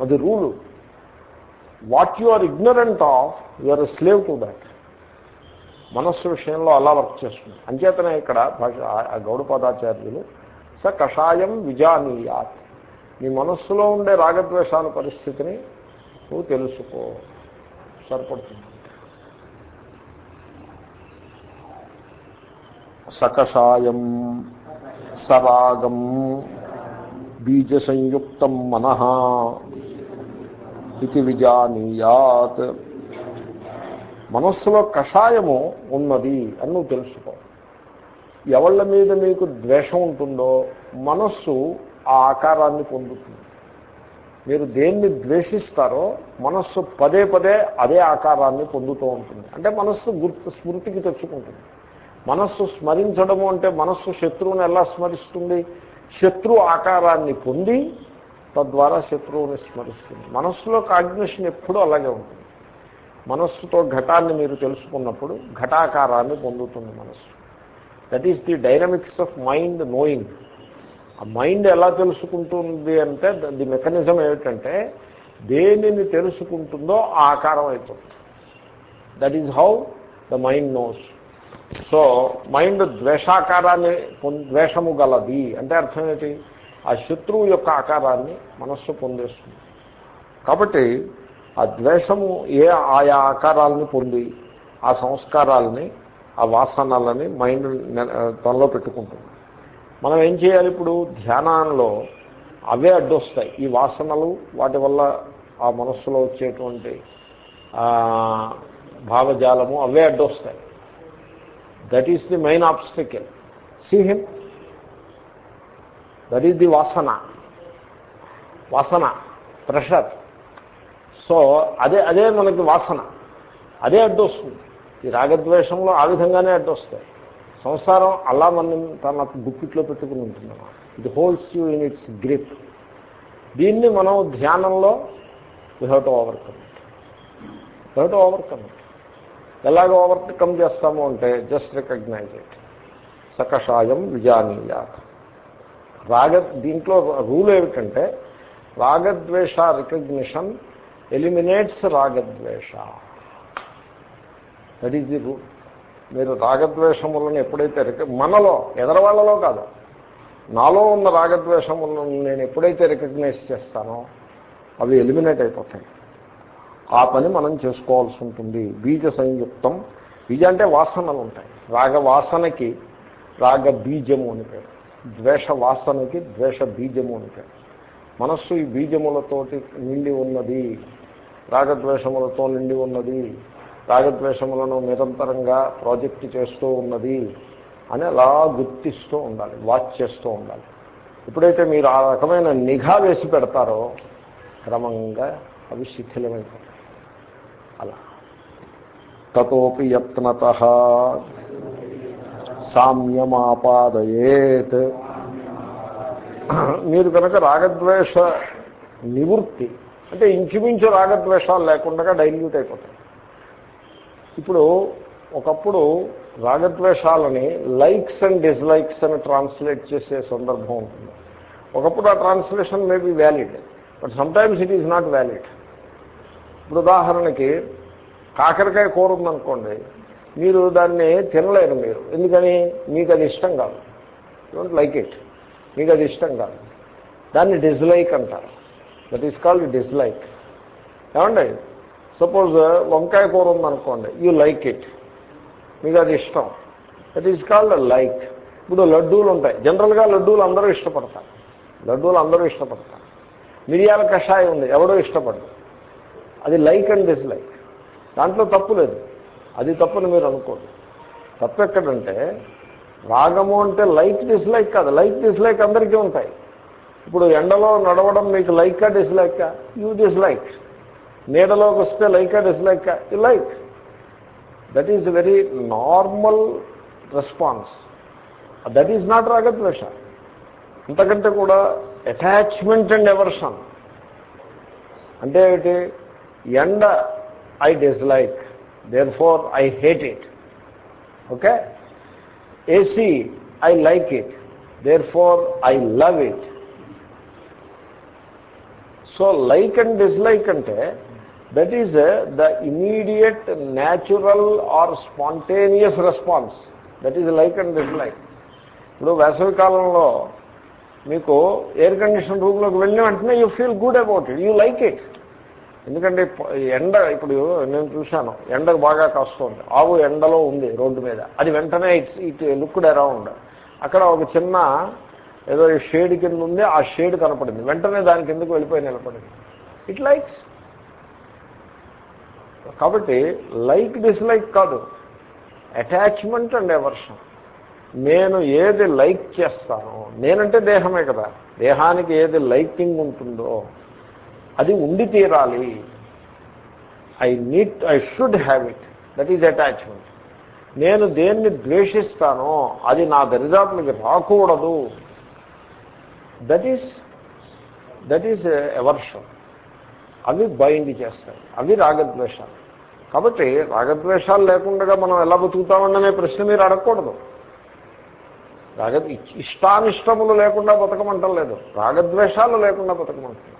అది rule. What you are ignorant of you are slave to that మనస్సు విషయంలో అలా వర్క్ చేస్తుంది. అంచేతనే ఇక్కడ భాష గౌడపాదాచార్యులు స కషాయం విజానీయాత్. నీ మనస్సులో ఉండే రాగద్వేషాల పరిస్థితిని నువ్వు తెలుసుకో. సరిపడుతుంది. సకషాయం సరాగం బీజ సంయుక్తం మనః ఇది విజానీయాత్. మనస్సులో కషాయము ఉన్నది అని నువ్వు తెలుసుకో. ఎవళ్ళ మీద మీకు ద్వేషం ఉంటుందో మనస్సు ఆ ఆకారాన్ని పొందుతుంది. మీరు దేన్ని ద్వేషిస్తారో మనస్సు పదే పదే అదే ఆకారాన్ని పొందుతూ ఉంటుంది. అంటే మనస్సు గుర్తు స్మృతికి తెచ్చుకుంటుంది. మనస్సు స్మరించడము అంటే మనస్సు శత్రువుని ఎలా స్మరిస్తుంది? శత్రు ఆకారాన్ని పొంది తద్వారా శత్రువుని స్మరిస్తుంది. మనస్సులో కాగ్నిషన్ ఎప్పుడూ అలాగే ఉంటుంది. మనస్సుతో ఘటాన్ని మీరు తెలుసుకున్నప్పుడు ఘటాకారాన్ని పొందుతుంది మనస్సు. That is the dynamics of mind knowing ఆ మైండ్ ఎలా తెలుసుకుంటుంది అంటే ది మెకానిజం ఏమిటంటే దేనిని తెలుసుకుంటుందో ఆ ఆకారం అయిపోతుంది. That is how the mind knows so mind ద్వేషాకారాన్ని పొం- ద్వేషము గలది అంటే అర్థం ఏంటి? ఆ శత్రువు యొక్క ఆకారాన్ని మనస్సు పొందేస్తుంది. కాబట్టి ఆ ద్వేషము ఏ ఆయా ఆకారాలని పొంది ఆ సంస్కారాలని ఆ వాసనలని మైండ్ తనలో పెట్టుకుంటుంది. మనం ఏం చేయాలి ఇప్పుడు? ధ్యానంలో అవే అడ్డొస్తాయి. ఈ వాసనలు వాటి వల్ల ఆ మనస్సులో వచ్చేటువంటి భావజాలము అవే అడ్డొస్తాయి. That is the main obstacle see him that is the వాసన వాసన ప్రెషర్ సో అదే అదే మనకి వాసన. అదే అడ్డొస్తుంది ఈ రాగద్వేషంలో ఆ విధంగానే అడ్డొస్తాయి సంసారం అలా మన తన గుప్పిట్లో పెట్టుకుని ఉంటుంది. It holds you in its grip దీన్ని మనం ధ్యానంలో we have to overcome it have to overcome ఎలాగ ఓవర్కమ్ చేస్తాము అంటే జస్ట్ రికగ్నైజ్ ఇట్ సకషాయం విజానీయాత్. రాగ దీంట్లో రూల్ ఏమిటంటే రాగద్వేష రికగ్నిషన్ ఎలిమినేట్స్ రాగద్వేష. దట్ ఈస్ ది రూల్ మీరు రాగద్వేషములను ఎప్పుడైతే రిక- మనలో ఎదరవాళ్ళలో కాదు. నాలో ఉన్న రాగద్వేషములను నేను ఎప్పుడైతే రికగ్నైజ్ చేస్తానో అవి ఎలిమినేట్ అయిపోతాయి. ఆ పని మనం చేసుకోవాల్సి ఉంటుంది. బీజ సంయుక్తం బీజ అంటే వాసనలు ఉంటాయి. రాగ వాసనకి రాగ బీజము అని పేరు. ద్వేష వాసనకి ద్వేష బీజము అని పేరు. మనస్సు ఈ బీజములతోటి నిండి ఉన్నది. రాగద్వేషములతో నిండి ఉన్నది. రాగద్వేషములను నిరంతరంగా ప్రాజెక్ట్ చేస్తూ ఉన్నది అని అలా గుర్తిస్తూ ఉండాలి వాచ్ చేస్తూ ఉండాలి. ఎప్పుడైతే మీరు ఆ రకమైన నిఘా వేసి పెడతారో క్రమంగా అవి శిథిలమైపోతాయి. అలా. తతోపి యత్నత సామ్యమాపాదయేత్. మీరు కనుక రాగద్వేష నివృత్తి అంటే ఇంచుమించు రాగద్వేషాలు లేకుండా డైల్యూట్ అయిపోతాయి. ఇప్పుడు ఒకప్పుడు రాగద్వేషాలని లైక్స్ అండ్ డిస్లైక్స్ అని ట్రాన్స్లేట్ చేసే సందర్భం ఉంటుంది. ఒకప్పుడు ఆ translation may valid but sometimes it is not valid. ఇప్పుడు ఉదాహరణకి కాకరకాయ కూర ఉందనుకోండి మీరు దాన్ని తినలేరు మీరు. ఎందుకని? మీకు అది ఇష్టం కాదు. డోంట్ లైక్ ఇట్ మీకు అది ఇష్టం కాదు. దాన్ని డిస్లైక్ అంటారు. దట్ ఈస్ కాల్డ్ డిస్లైక్ ఏమండి? సపోజ్ uh, వంకాయ కూర ఉందనుకోండి యూ లైక్ ఇట్ మీకు అది ఇష్టం. దట్ ఈస్ కాల్డ్ లైక్ ఇప్పుడు లడ్డూలు ఉంటాయి. జనరల్గా లడ్డూలు అందరూ ఇష్టపడతారు. లడ్డూలు అందరూ ఇష్టపడతారు. మిరియాల కషాయం ఉంది ఎవడో ఇష్టపడదు అది లైక్ అండ్ డిస్లైక్ దాంట్లో తప్పు లేదు. అది తప్పుని మీరు అనుకోదు. తప్పు ఎక్కడంటే రాగము అంటే లైక్ డిస్లైక్ కాదు. లైక్ డిస్లైక్ అందరికీ ఉంటాయి. ఇప్పుడు ఎండలో నడవడం మీకు లైక్ డిస్లైక్ యూ డిస్లైక్. నీడలోకి వస్తే Lyca dislike you like. That is very normal response that is not రాగద్వేష. అంతకంటే కూడా అటాచ్మెంట్ అండ్ ఎవర్షన్ అంటే ఏమిటి? ఎండ I dislike therefore I hate it okay AC I like it therefore I love it so like and dislike అంటే that is the immediate natural or spontaneous response. That is like and dislike. ఇప్పుడు వేసవి కాలంలో మీకు air condition రూమ్లోకి వెళ్ళిన వెంటనే you feel good about it you like it. ఎందుకంటే ఎండ ఇప్పుడు నేను చూశాను ఎండకు బాగా కాస్తుంది ఆవు ఎండలో ఉంది రోడ్డు మీద. అది వెంటనే ఇట్స్ ఇట్ లుక్డ్ అరౌండ్. అక్కడ ఒక చిన్న ఏదో షేడ్ కింద ఉంది ఆ షేడ్ కనపడింది. వెంటనే దాని కిందకు వెళ్ళిపోయి నిలబడింది. ఇట్ లైక్స్ కాబట్టి లైక్ డిస్లైక్ కాదు. అటాచ్మెంట్ అండ్ ఎవర్షన్ నేను ఏది లైక్ చేస్తానో నేనంటే దేహమే కదా. దేహానికి ఏది లైకింగ్ ఉంటుందో అది ఉండి తీరాలి. I need I should have it that is attachment నేను దేన్ని ద్వేషిస్తానో అది నా దరిదాపులకి రాకూడదు. That is that is aversion అవి బైండ్ చేస్తాయి. అవి రాగద్వేషాలు. కాబట్టి రాగద్వేషాలు లేకుండా మనం ఎలా బతుకుతామన్ననే ప్రశ్న మీరు అడగకూడదు. రాగ ఇష్టానిష్టములు లేకుండా బతకమంటం లేదు. రాగద్వేషాలు లేకుండా బతకమంటున్నారు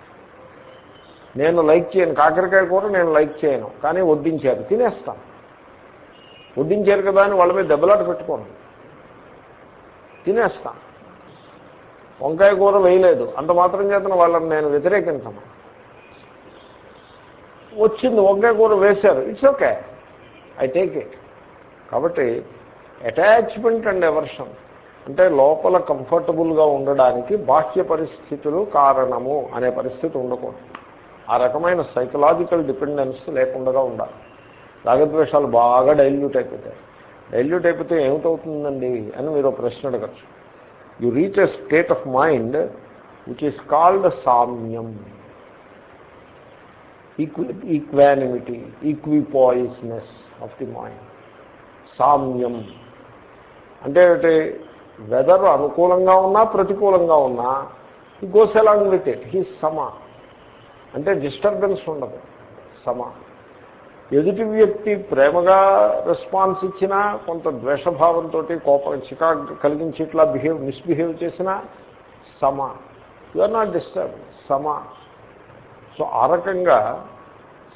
నేను లైక్ చేయను. కాకరకాయ కూర నేను లైక్ చేయను. కానీ వడ్డించారు. తినేస్తాను వడ్డించారు కదా అని వాళ్ళ మీద దెబ్బలాట పెట్టుకోను. తినేస్తాను వంకాయ కూర వేయలేదు. అంత మాత్రం చేతన వాళ్ళని నేను వ్యతిరేకించను. వచ్చింది వంకాయ కూర వేశారు. It's okay I take it కాబట్టి అటాచ్మెంట్ అండ్ ఎవర్షన్ అంటే లోపల కంఫర్టబుల్గా ఉండడానికి బాహ్య పరిస్థితులు కారణము అనే పరిస్థితి ఉండకూడదు. ఆ రకమైన సైకలాజికల్ డిపెండెన్స్ లేకుండా ఉండాలి. రాగద్వేషాలు బాగా డైల్యూట్ అయిపోతాయి. డైల్యూట్ అయిపోతే ఏమిటవుతుందండి అని మీరు ప్రశ్న అడగచ్చు. You reach a state of mind which is called సామ్యం equi equanimity equipoiseness of the mind సామ్యం అంటే ఏమిటి? వెదర్ అనుకూలంగా ఉన్నా ప్రతికూలంగా ఉన్నా ఈ goes along with it he సమా అంటే డిస్టర్బెన్స్ ఉండదు. సమా ఎదుటి వ్యక్తి ప్రేమగా రెస్పాన్స్ ఇచ్చినా కొంత ద్వేషభావంతో కోపం చికా కలిగించి ఇట్లా బిహేవ్ మిస్బిహేవ్ చేసినా సమ. యు ఆర్ నాట్ డిస్టర్బ్ సమ. సో ఆ రకంగా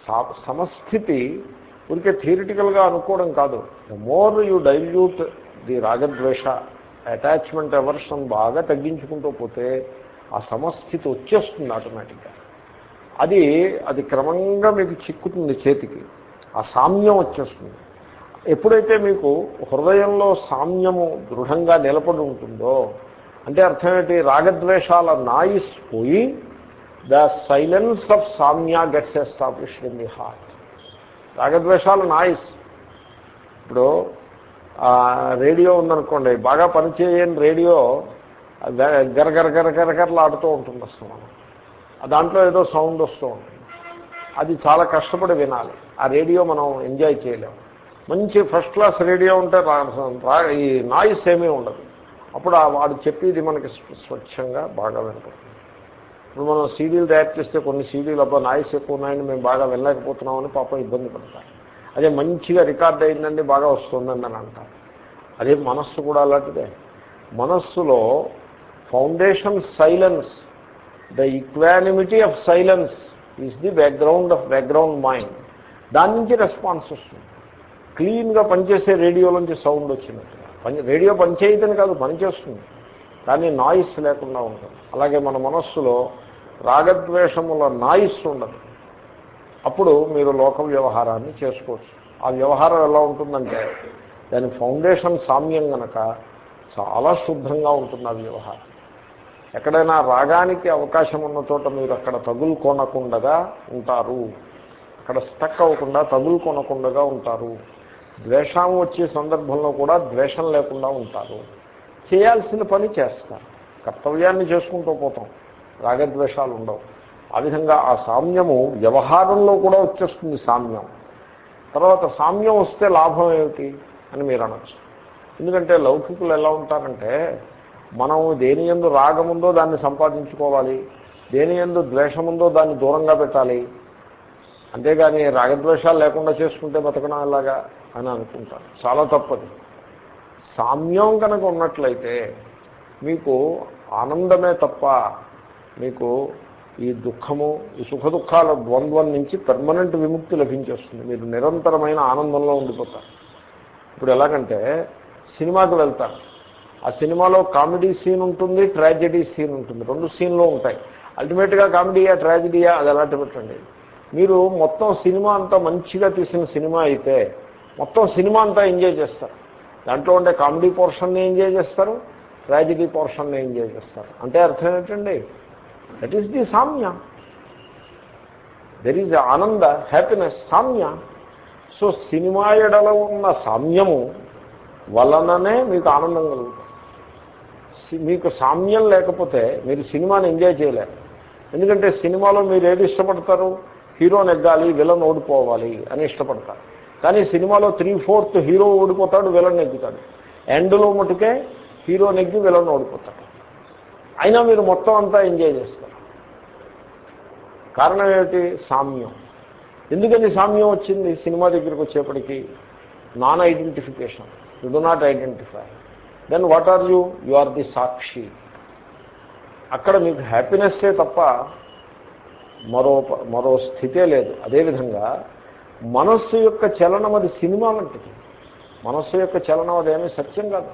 సా- సమస్థితి ఊరికే థియరిటికల్గా అనుకోవడం కాదు. The more you dilute the రాగద్వేష attachment aversion బాగా తగ్గించుకుంటూ పోతే ఆ సమస్థితి వచ్చేస్తుంది ఆటోమేటిక్గా అది అది క్రమంగా మీకు చిక్కుతుంది చేతికి. ఆ సామ్యం వచ్చేస్తుంది. ఎప్పుడైతే మీకు హృదయంలో సామ్యము దృఢంగా నిలబడి ఉంటుందో అంటే అర్థం ఏంటి రాగద్వేషాల నాయిస్ పోయి the silence of సామ్య gets established in the heart. రాగద్వేషాల noise ఇప్పుడు రేడియో ఉందనుకోండి బాగా పనిచేయని రేడియో గ- గరగర గరగరగరలు ఆడుతూ ఉంటుంది అసలు. మనం దాంట్లో ఏదో సౌండ్ వస్తూ ఉంటుంది. అది చాలా కష్టపడి వినాలి. ఆ రేడియో మనం ఎంజాయ్ చేయలేము. మంచి ఫస్ట్ క్లాస్ రేడియో ఉంటే ఈ నాయిస్ ఏమీ ఉండదు. అప్పుడు ఆ వాడు చెప్పేది మనకి స్వచ్ఛంగా బాగా వినపడుతుంది. ఇప్పుడు మనం సీడీలు తయారు చేస్తే కొన్ని సీడీలు అబ్బా నాయిస్ ఎక్కువ ఉన్నాయని మేము బాగా వెళ్ళలేకపోతున్నామని పాపం ఇబ్బంది పడతారు. అదే మంచిగా రికార్డ్ అయిందండి బాగా వస్తుందండి అని అంటారు. అదే మనస్సు కూడా అలాంటిదే. మనస్సులో foundation silence the equanimity of silence is the background of background mind. దాని నుంచి రెస్పాన్స్ వస్తుంది. క్లీన్గా పనిచేసే రేడియోలోంచి సౌండ్ వచ్చినట్టుగా పని రేడియో పనిచేయదని కాదు పనిచేస్తుంది. కానీ నాయిస్ లేకుండా ఉంటుంది. అలాగే మన మనస్సులో రాగద్వేషముల నాయిస్ ఉండదు. అప్పుడు మీరు లోక వ్యవహారాన్ని చేసుకోవచ్చు. ఆ వ్యవహారం ఎలా ఉంటుందంటే దాని ఫౌండేషన్ సామ్యం గనక చాలా శుద్ధంగా ఉంటుంది ఆ వ్యవహారం. ఎక్కడైనా రాగానికి అవకాశం ఉన్న చోట మీరు అక్కడ తగులు కొనకుండగా ఉంటారు. అక్కడ స్టక్ అవ్వకుండా తగులుకొనకుండా ఉంటారు. ద్వేషం వచ్చే సందర్భంలో కూడా ద్వేషం లేకుండా ఉంటారు. చేయాల్సిన పని చేస్తారు. కర్తవ్యాన్ని చేసుకుంటూ పోతాం. రాగద్వేషాలు ఉండవు. ఆ విధంగా ఆ సామ్యము వ్యవహారంలో కూడా వచ్చేస్తుంది సామ్యం. తర్వాత సామ్యం వస్తే లాభం ఏమిటి అని మీరు అనొచ్చు. ఎందుకంటే లౌకికులు ఎలా ఉంటారంటే మనం దేని ఎందు రాగముందో దాన్ని సంపాదించుకోవాలి దేని ఎందు ద్వేషముందో దాన్ని దూరంగా పెట్టాలి అంతేగాని రాగద్వేషాలు లేకుండా చేసుకుంటే బతకడం ఎలాగా అని అనుకుంటారు. చాలా తప్పది. సామ్యం కనుక ఉన్నట్లయితే మీకు ఆనందమే తప్ప మీకు ఈ దుఃఖము ఈ సుఖ దుఃఖాల ద్వంద్వం నుంచి పెర్మనెంట్ విముక్తి లభించేస్తుంది. మీరు నిరంతరమైన ఆనందంలో ఉండిపోతారు. ఇప్పుడు ఎలాగంటే సినిమాకి వెళ్తారు. ఆ సినిమాలో కామెడీ సీన్ ఉంటుంది ట్రాజెడీ సీన్ ఉంటుంది. రెండు సీన్లు ఉంటాయి. అల్టిమేట్గా కామెడీయా ట్రాజెడీయా అది అలాంటి పెట్టండి. మీరు మొత్తం సినిమా అంతా మంచిగా తీసిన సినిమా అయితే మొత్తం సినిమా అంతా ఎంజాయ్ చేస్తారు. దాంట్లో ఉండే కామెడీ పోర్షన్ని ఎంజాయ్ చేస్తారు ట్రాజిడీ పోర్షన్ని ఎంజాయ్ చేస్తారు. అంటే అర్థం ఏంటండి? దట్ ఈస్ ది సామ్య దెర్ ఈజ్ ఆనంద హ్యాపీనెస్ సామ్య సో సినిమా ఎడల ఉన్న సామ్యము వలననే మీకు ఆనందం కలుగుతుంది. మీకు సామ్యం లేకపోతే మీరు సినిమాని ఎంజాయ్ చేయలేరు. ఎందుకంటే సినిమాలో మీరు ఏది ఇష్టపడతారు? హీరో నెగ్గాలి విలన్ ఓడిపోవాలి అని ఇష్టపడతారు. కానీ సినిమాలో త్రీ ఫోర్త్ హీరో ఓడిపోతాడు విలన్ నెగ్గుతాడు. ఎండ్లో మటుకే హీరో నెగ్గి విలన్ ఓడిపోతాడు. అయినా మీరు మొత్తం అంతా ఎంజాయ్ చేస్తారు. కారణం ఏమిటి? సామ్యం. ఎందుకని సామ్యం వచ్చింది? సినిమా దగ్గరికి వచ్చేప్పటికీ non identification. You do not identify. Then what are you? You are the సాక్షి. అక్కడ మీకు హ్యాపీనెస్సే తప్ప మరో ప- మరో స్థితే లేదు. అదేవిధంగా మనస్సు యొక్క చలనం అది సినిమా వంటిది మనస్సు యొక్క చలనం అదేమీ సత్యం కాదు.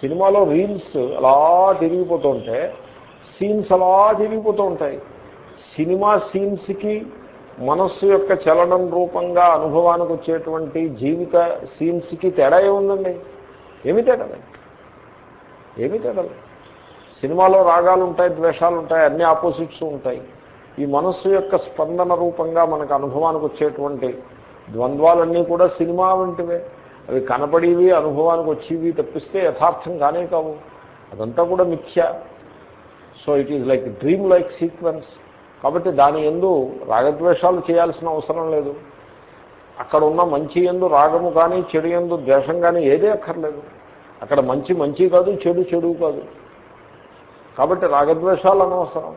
సినిమాలో రీల్స్ అలా తిరిగిపోతుంటే సీన్స్ అలా తిరిగిపోతూ ఉంటాయి. సినిమా సీన్స్కి మనస్సు యొక్క చలనం రూపంగా అనుభవానికి వచ్చేటువంటి జీవిత సీన్స్కి తేడా ఏముందండి ఏమి తేడా ఏమి తేడా సినిమాలో రాగాలు ఉంటాయి ద్వేషాలు ఉంటాయి అన్ని ఆపోజిట్స్ ఉంటాయి. ఈ మనస్సు యొక్క స్పందన రూపంగా మనకు అనుభవానికి వచ్చేటువంటి ద్వంద్వాలన్నీ కూడా సినిమా వంటివే. అవి కనపడేవి అనుభవానికి వచ్చేవి తప్పిస్తే యథార్థం కానే కావు. అదంతా కూడా మిథ్య. So it is like dream like sequence కాబట్టి దాని ఎందు రాగద్వేషాలు చేయాల్సిన అవసరం లేదు. అక్కడ ఉన్న మంచి ఎందు రాగము కానీ చెడు ఎందు ద్వేషం కానీ ఏదే అక్కర్లేదు. అక్కడ మంచి మంచి కాదు చెడు చెడు కాదు. కాబట్టి రాగద్వేషాలు అనవసరం.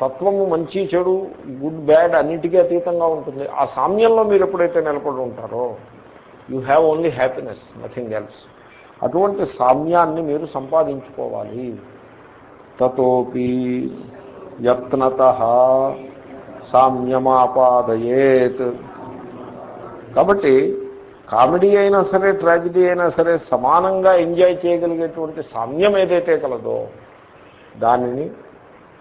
తత్వము మంచి చెడు గుడ్ బ్యాడ్ అన్నిటికీ అతీతంగా ఉంటుంది. ఆ సామ్యంలో మీరు ఎప్పుడైతే నిలబడి ఉంటారో you have only happiness nothing else అటువంటి సామ్యాన్ని మీరు సంపాదించుకోవాలి. తతోపి యత్నత సామ్యమాపాదయేత్. కాబట్టి కామెడీ అయినా సరే ట్రాజిడీ అయినా సరే సమానంగా ఎంజాయ్ చేయగలిగేటువంటి సామ్యం ఏదైతే కలదో దానిని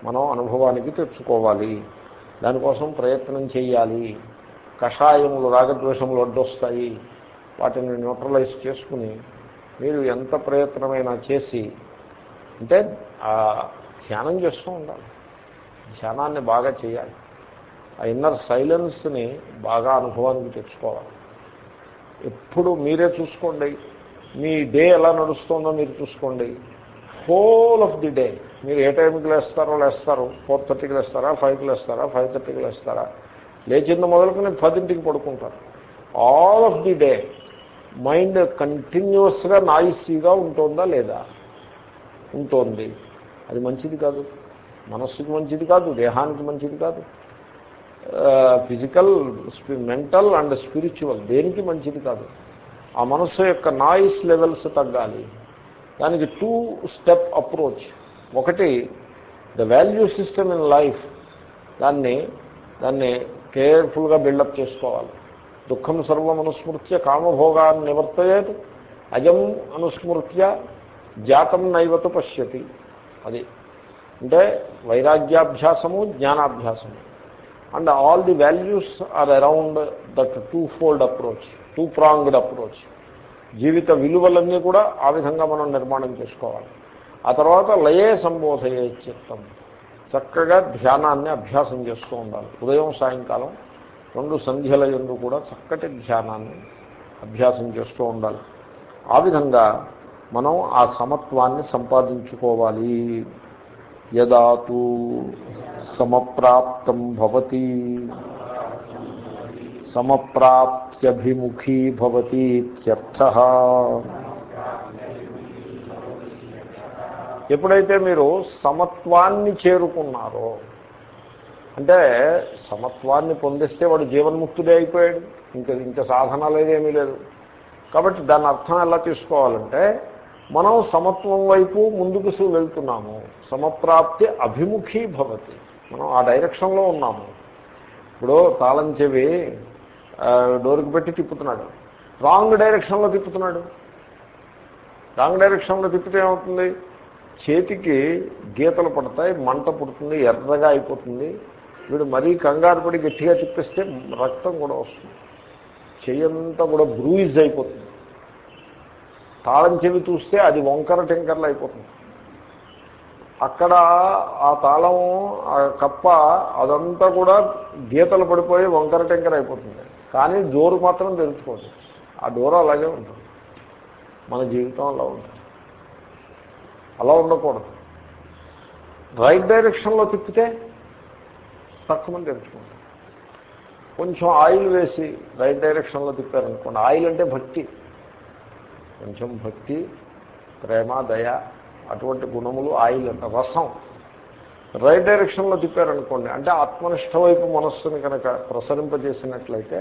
మనం అనుభవానికి తెచ్చుకోవాలి. దానికోసం ప్రయత్నం చేయాలి. కషాయములు రాగద్వేషములు అడ్డొస్తాయి. వాటిని న్యూట్రలైజ్ చేసుకుని మీరు ఎంత ప్రయత్నమైనా చేసి అంటే ధ్యానం చేస్తూ ఉండాలి. ధ్యానాన్ని బాగా చేయాలి. ఆ ఇన్నర్ సైలెన్స్ని బాగా అనుభవానికి తెచ్చుకోవాలి. ఎప్పుడు మీరే చూసుకోండి. మీ డే ఎలా నడుస్తుందో మీరు చూసుకోండి. హోల్ ఆఫ్ ది డే మీరు ఏ టైంకి లేస్తారో లేస్తారు ఫోర్ థర్టీకి లేస్తారా ఫైవ్కి లేస్తారా ఫైవ్ థర్టీకి లేస్తారా? లేచింద మొదలుకొని పదింటికి పడుకుంటారు. All of the day mind కంటిన్యూస్గా నాయిసీగా ఉంటుందా లేదా? ఉంటుంది. అది మంచిది కాదు. మనస్సుకి మంచిది కాదు దేహానికి మంచిది కాదు. ఫిజికల్ మెంటల్ అండ్ స్పిరిచువల్ దేనికి మంచిది కాదు. ఆ మనస్సు యొక్క నాయిస్ లెవెల్స్ తగ్గాలి. దానికి టూ స్టెప్ అప్రోచ్ ఒకటి the value system in life దాన్ని దాన్ని కేర్ఫుల్గా బిల్డప్ చేసుకోవాలి. దుఃఖం సర్వం అనుస్మృత్య కామభోగాన్ని నివర్తయేది అజం అనుస్మృత్య జాతం నైవత పశ్యతి. అది. అంటే వైరాగ్యాభ్యాసము జ్ఞానాభ్యాసము. And all the values are around that two fold approach two pronged approach జీవిత విలువలన్నీ కూడా ఆ విధంగా మనం నిర్మాణం చేసుకోవాలి. ఆ తర్వాత లయే సంబోధయే చిత్తం. చక్కగా ధ్యానాన్ని అభ్యాసం చేస్తూ ఉండాలి. ఉదయం సాయంకాలం రెండు సంధ్యల ఎందు కూడా చక్కటి ధ్యానాన్ని అభ్యాసం చేస్తూ ఉండాలి. ఆ విధంగా మనం ఆ సమత్వాన్ని సంపాదించుకోవాలి. యదాతు సమప్రాప్తం భవతి. సమప్రాప్త్యభిముఖీ భవతి ఇత్యర్థ. ఎప్పుడైతే మీరు సమత్వాన్ని చేరుకున్నారో అంటే సమత్వాన్ని పొందిస్తే వాడు జీవన్ముక్తుడే అయిపోయాడు. ఇంకా ఇంకా సాధన లేదేమీ లేదు. కాబట్టి దాని అర్థం ఎలా తీసుకోవాలంటే మనం సమత్వం వైపు ముందుకు వెళ్తున్నాము. సమప్రాప్తి అభిముఖీ భవతి. మనం ఆ డైరెక్షన్లో ఉన్నాము. ఇప్పుడు తాళం చెవి డోర్కి పెట్టి తిప్పుతున్నాడు. రాంగ్ డైరెక్షన్లో తిప్పుతున్నాడు. రాంగ్ డైరెక్షన్లో తిప్పితే ఏమవుతుంది? చేతికి గీతలు పడతాయి మంట పుడుతుంది ఎర్రగా అయిపోతుంది. వీడు మరీ కంగారు పడి గట్టిగా తిప్పిస్తే రక్తం కూడా వస్తుంది. చెయ్యంతా కూడా బ్రూయిజ్ అయిపోతుంది. తాళం చెవి చూస్తే అది వంకర టెంకర్లు అయిపోతుంది. అక్కడ ఆ తాళం ఆ కప్ప అదంతా కూడా గీతలు పడిపోయి వంకర టెంకర్ అయిపోతుంది. కానీ డోరు మాత్రం తెలుసుకోండి ఆ డోరు అలాగే ఉంటుంది. మన జీవితం అలా ఉంటుంది. అలా ఉండకూడదు. రైట్ డైరెక్షన్లో తిప్పితే తక్కువ తెలుసుకుంటాం కొంచెం ఆయిల్ వేసి రైట్ డైరెక్షన్లో తిప్పారనుకోండి ఆయిల్ అంటే భక్తి. కొంచెం భక్తి ప్రేమ దయ అటువంటి గుణములు ఆయిల్ అంట రసం. రైట్ డైరెక్షన్లో తిప్పారనుకోండి అంటే ఆత్మనిష్ట వైపు మనస్సుని కనుక ప్రసరింపజేసినట్లయితే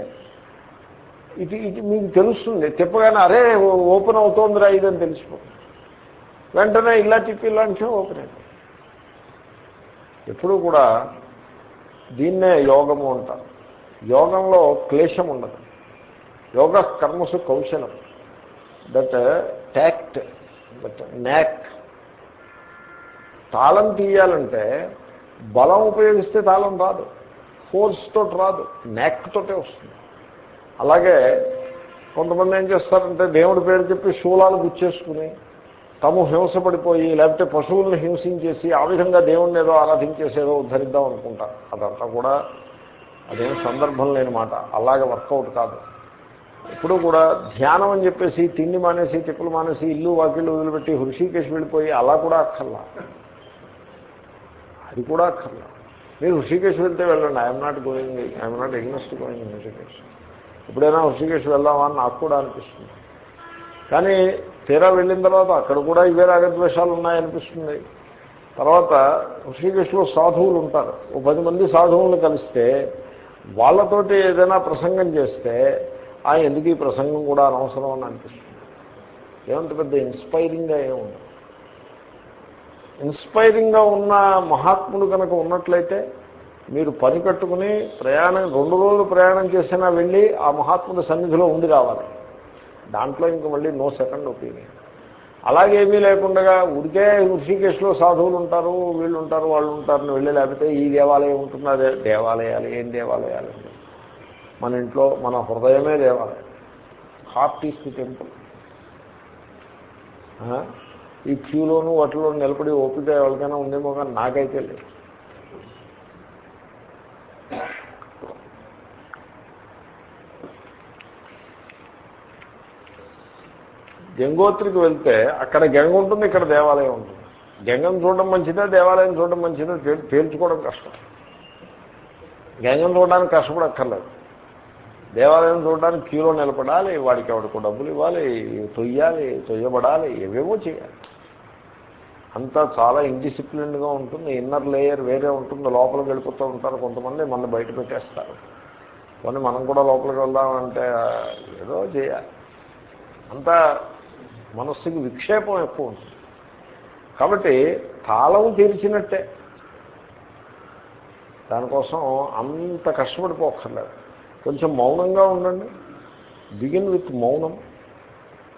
ఇది ఇది మీకు తెలుస్తుంది. తిప్పగానే అరే ఓపెన్ అవుతోందిరా ఇదని తెలిసిపోతుంది. వెంటనే ఇలా తిప్పి ఇలా అంటే ఓపెన్ అయిపోతుంది. ఎప్పుడు కూడా దీన్నే యోగము అంటారు. యోగంలో క్లేశం ఉండదు. యోగ కర్మసు కౌశలం. దట్ ట్యాక్ట్ దట్ నాక్ తాళం తీయాలంటే బలం ఉపయోగిస్తే తాళం రాదు. ఫోర్స్ తోటి రాదు. నాక్ తోటే వస్తుంది. అలాగే కొంతమంది ఏం చేస్తారంటే దేవుడి పేరు చెప్పి శూలాలు గుచ్చేసుకుని తాము హింసపడిపోయి లేకపోతే పశువులను హింసించేసి ఆ విధంగా దేవుణ్ణి ఏదో ఆరాధించేసేదో ఉద్ధరిద్దాం అనుకుంటారు అదంతా కూడా అదేం సందర్భం లేని మాట. అలాగే వర్కౌట్ కాదు. ఇప్పుడు కూడా ధ్యానం అని చెప్పేసి తిండి మానేసి చెప్పులు మానేసి ఇల్లు వాకిళ్ళు వదిలిపెట్టి హృషికేశ్ వెళ్ళిపోయి అలా కూడా అక్కర్లా. అది కూడా అక్కర్లా. మీరు హృషికేశ్ వెళ్తే వెళ్ళండి. I'm not going I'm not against going Rishikesh ఎప్పుడైనా హృషికేశ్ వెళ్దామని నాకు కూడా అనిపిస్తుంది. కానీ తీరా వెళ్ళిన తర్వాత అక్కడ కూడా ఇవే రాగద్వేషాలు ఉన్నాయనిపిస్తుంది. తర్వాత హృషికేశ్లో సాధువులు ఉంటారు. ఓ పది మంది సాధువులను కలిస్తే వాళ్ళతోటి ఏదైనా ప్రసంగం చేస్తే ఆ ఎందుకు ఈ ప్రసంగం కూడా అనవసరం అని అనిపిస్తుంది. ఏమంత పెద్ద ఇన్స్పైరింగ్గా ఏముంది ఇన్స్పైరింగ్గా ఉన్న మహాత్ముడు కనుక ఉన్నట్లయితే మీరు పని కట్టుకుని ప్రయాణం రెండు రోజులు ప్రయాణం చేసినా వెళ్ళి ఆ మహాత్ముడి సన్నిధిలో ఉండి రావాలి. దాంట్లో ఇంక మళ్ళీ నో సెకండ్ ఒపీనియన్ అలాగేమీ లేకుండా ఉడికే ఋషికేశ్లో సాధువులు ఉంటారు వీళ్ళు ఉంటారు వాళ్ళు ఉంటారు వెళ్ళి లేకపోతే ఈ దేవాలయం ఉంటుంది? అదే దేవాలయాలు ఏం దేవాలయాలు? మన ఇంట్లో మన హృదయమే దేవాలయం. Heart is the temple. ఈ క్యూలోను వాటిలో నిలబడి ఓపిక ఎవరికైనా ఉందేమో కానీ నాకైతే లేదు. గంగోత్రికి వెళ్తే అక్కడ గంగ ఉంటుంది ఇక్కడ దేవాలయం ఉంటుంది. గంగను చూడడం మంచిదే దేవాలయం చూడడం మంచిదా? తేల్చుకోవడం కష్టం. గంగను చూడడానికి కష్టపడక్కర్లేదు. దేవాలయం చూడడానికి క్యూలో నిలబడాలి వాడికి ఎవరికి డబ్బులు ఇవ్వాలి తొయ్యాలి తొయ్యబడాలి ఏవేవో చేయాలి. అంతా చాలా ఇండిసిప్లిన్డ్గా ఉంటుంది ఇన్నర్ లేయర్ వేరే ఉంటుంది లోపలికి వెళ్ళిపోతూ ఉంటారు కొంతమంది మన బయట పెట్టేస్తారు. కొన్ని మనం కూడా లోపలికి వెళ్దామంటే ఏదో చేయాలి. అంతా మనస్సుకి విక్షేపం ఎక్కువ ఉంటుంది. కాబట్టి తాళం తీర్చినట్టే. దానికోసం అంత కష్టపడిపోక్కర్లేదు. కొంచెం మౌనంగా ఉండండి. బిగిన్ విత్ మౌనం.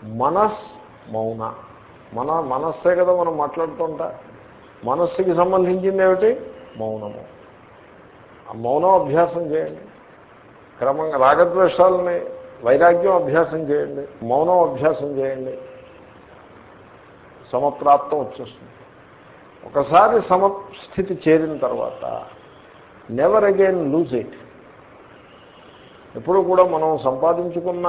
మనస్ మౌన. మన మనస్సే కదా మనం మాట్లాడుతుంటా. మనస్సుకి సంబంధించింది ఏమిటి? మౌనము. ఆ మౌనం అభ్యాసం చేయండి. క్రమంగా రాగద్వేషాలని వైరాగ్యం అభ్యాసం చేయండి. మౌనం అభ్యాసం చేయండి. సమప్రాప్తం వచ్చేస్తుంది. ఒకసారి సమస్థితి చేరిన తర్వాత నెవర్ అగైన్ లూజ్ ఇట్ ఎప్పుడు కూడా మనం సంపాదించుకున్న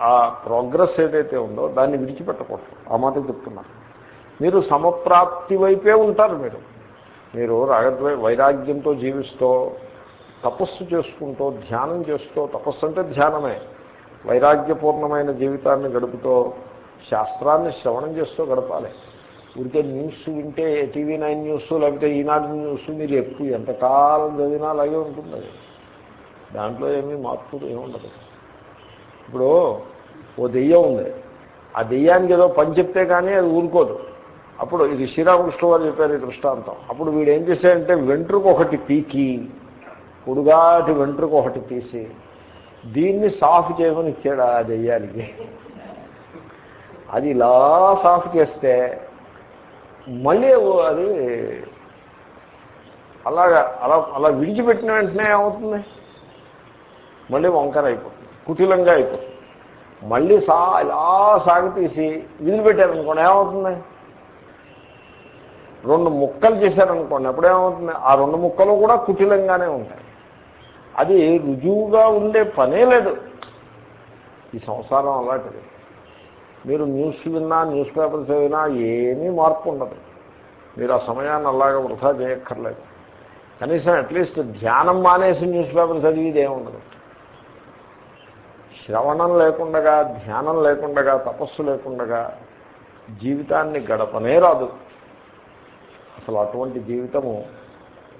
ఆ ప్రోగ్రెస్ ఏదైతే ఉందో దాన్ని విడిచిపెట్టకూడదు. ఆ మాట చెప్తున్నారు మీరు సమప్రాప్తి వైపే ఉంటారు మీరు. మీరు రాగద్వై వైరాగ్యంతో జీవిస్తూ తపస్సు చేసుకుంటూ ధ్యానం చేస్తూ తపస్సు అంటే ధ్యానమే. వైరాగ్యపూర్ణమైన జీవితాన్ని గడుపుతూ శాస్త్రాన్ని శ్రవణం చేస్తూ గడపాలి. ఊరికే న్యూస్ వింటే టీవీ నైన్ న్యూస్ లేకపోతే ఈనాడు న్యూస్ మీరు ఎక్కువ ఎంతకాలం చదివినా అలాగే ఉంటుంది. అది దాంట్లో ఏమీ మార్పు ఏముండదు ఇప్పుడు ఓ దెయ్యం ఉంది. ఆ దెయ్యానికి ఏదో పని చెప్తే కానీ అది ఊరుకోదు. అప్పుడు ఇది శ్రీరామకృష్ణ వారు చెప్పారు ఈ దృష్టాంతం. అప్పుడు వీడు ఏం చేశాడంటే వెంట్రుకు ఒకటి పీకి పొడుగాటి వెంట్రుకు ఒకటి తీసి దీన్ని సాఫ్ చేయమని ఇచ్చాడు ఆ దెయ్యానికి. అది ఇలా సాఫ్ చేస్తే మళ్ళీ అది అలాగా అలా అలా విడిచిపెట్టిన వెంటనే ఏమవుతుంది? మళ్ళీ వంకర అయిపోతుంది కుటిలంగా అయిపోతుంది. మళ్ళీ సా ఇలా సాగతీసి విదిలిపెట్టారనుకోండి ఏమవుతుంది? రెండు ముక్కలు చేశారనుకోండి అప్పుడేమవుతుంది ఆ రెండు ముక్కలు కూడా కుటిలంగానే ఉంటాయి. అది రుజువుగా ఉండే పనే లేదు. ఈ సంసారం అలాంటిది. మీరు న్యూస్ విన్నా న్యూస్ పేపర్స్ చదివినా ఏమీ మార్పు ఉండదు. మీరు ఆ సమయాన్ని అలాగా వృధా చేయక్కర్లేదు. కనీసం అట్లీస్ట్ ధ్యానం మానేసి న్యూస్ పేపర్ చదివిది ఏముండదు. శ్రవణం లేకుండగా ధ్యానం లేకుండగా తపస్సు లేకుండగా జీవితాన్ని గడపనే రాదు. అసలు అటువంటి జీవితము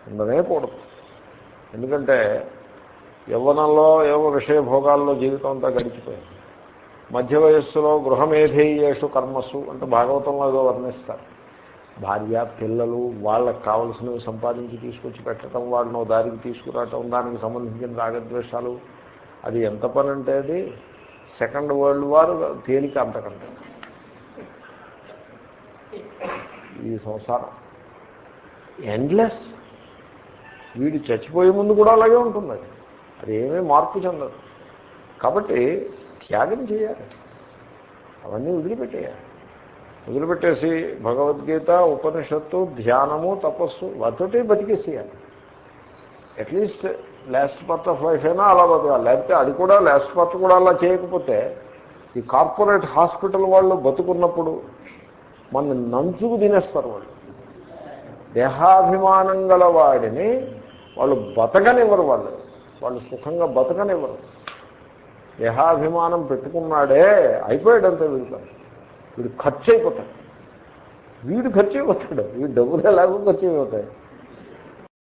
ఉండనే కూడదు. ఎందుకంటే యవ్వనంలో ఏవో విషయభోగాల్లో జీవితం అంతా గడిచిపోయింది. మధ్య వయస్సులో గృహమేధేయేషు కర్మస్సు అంటే భాగవతంలో ఏదో వర్ణిస్తారు. భార్య పిల్లలు వాళ్ళకి కావలసినవి సంపాదించి తీసుకొచ్చి పెట్టడం వాళ్ళను దారికి తీసుకురావటం దానికి సంబంధించిన రాగద్వేషాలు. అది ఎంత పని అంటే అది సెకండ్ వరల్డ్ వార్ తేలిక అంతకంటే. ఈ సంసారం ఎండ్లెస్. వీడు చచ్చిపోయే ముందు కూడా అలాగే ఉంటుంది. అది. అదేమీ మార్పు చెందదు. కాబట్టి త్యాగం చేయాలి. అవన్నీ వదిలిపెట్టేయాలి. వదిలిపెట్టేసి భగవద్గీత ఉపనిషత్తు ధ్యానము తపస్సు వాటితోటి బతికేసేయాలి. At least last part of life అయినా అలా బతకాలి. లేకపోతే అది కూడా లాస్ట్ పార్ట్ కూడా అలా చేయకపోతే ఈ కార్పొరేట్ హాస్పిటల్ వాళ్ళు బతుకున్నప్పుడు మన నంచుకు తినేస్తారు వాళ్ళు. దేహాభిమానం గల వాడిని వాళ్ళు బతకనివ్వరు వాళ్ళు. వాళ్ళు సుఖంగా బతకనివ్వరు. దేహాభిమానం పెట్టుకున్నాడే అయిపోయాడంతే వీడితో. వీడు ఖర్చు అయిపోతాడు. వీడు ఖర్చు అయిపోతాడు. వీడు డబ్బులు ఎలాగో ఖర్చు అయిపోతాయి.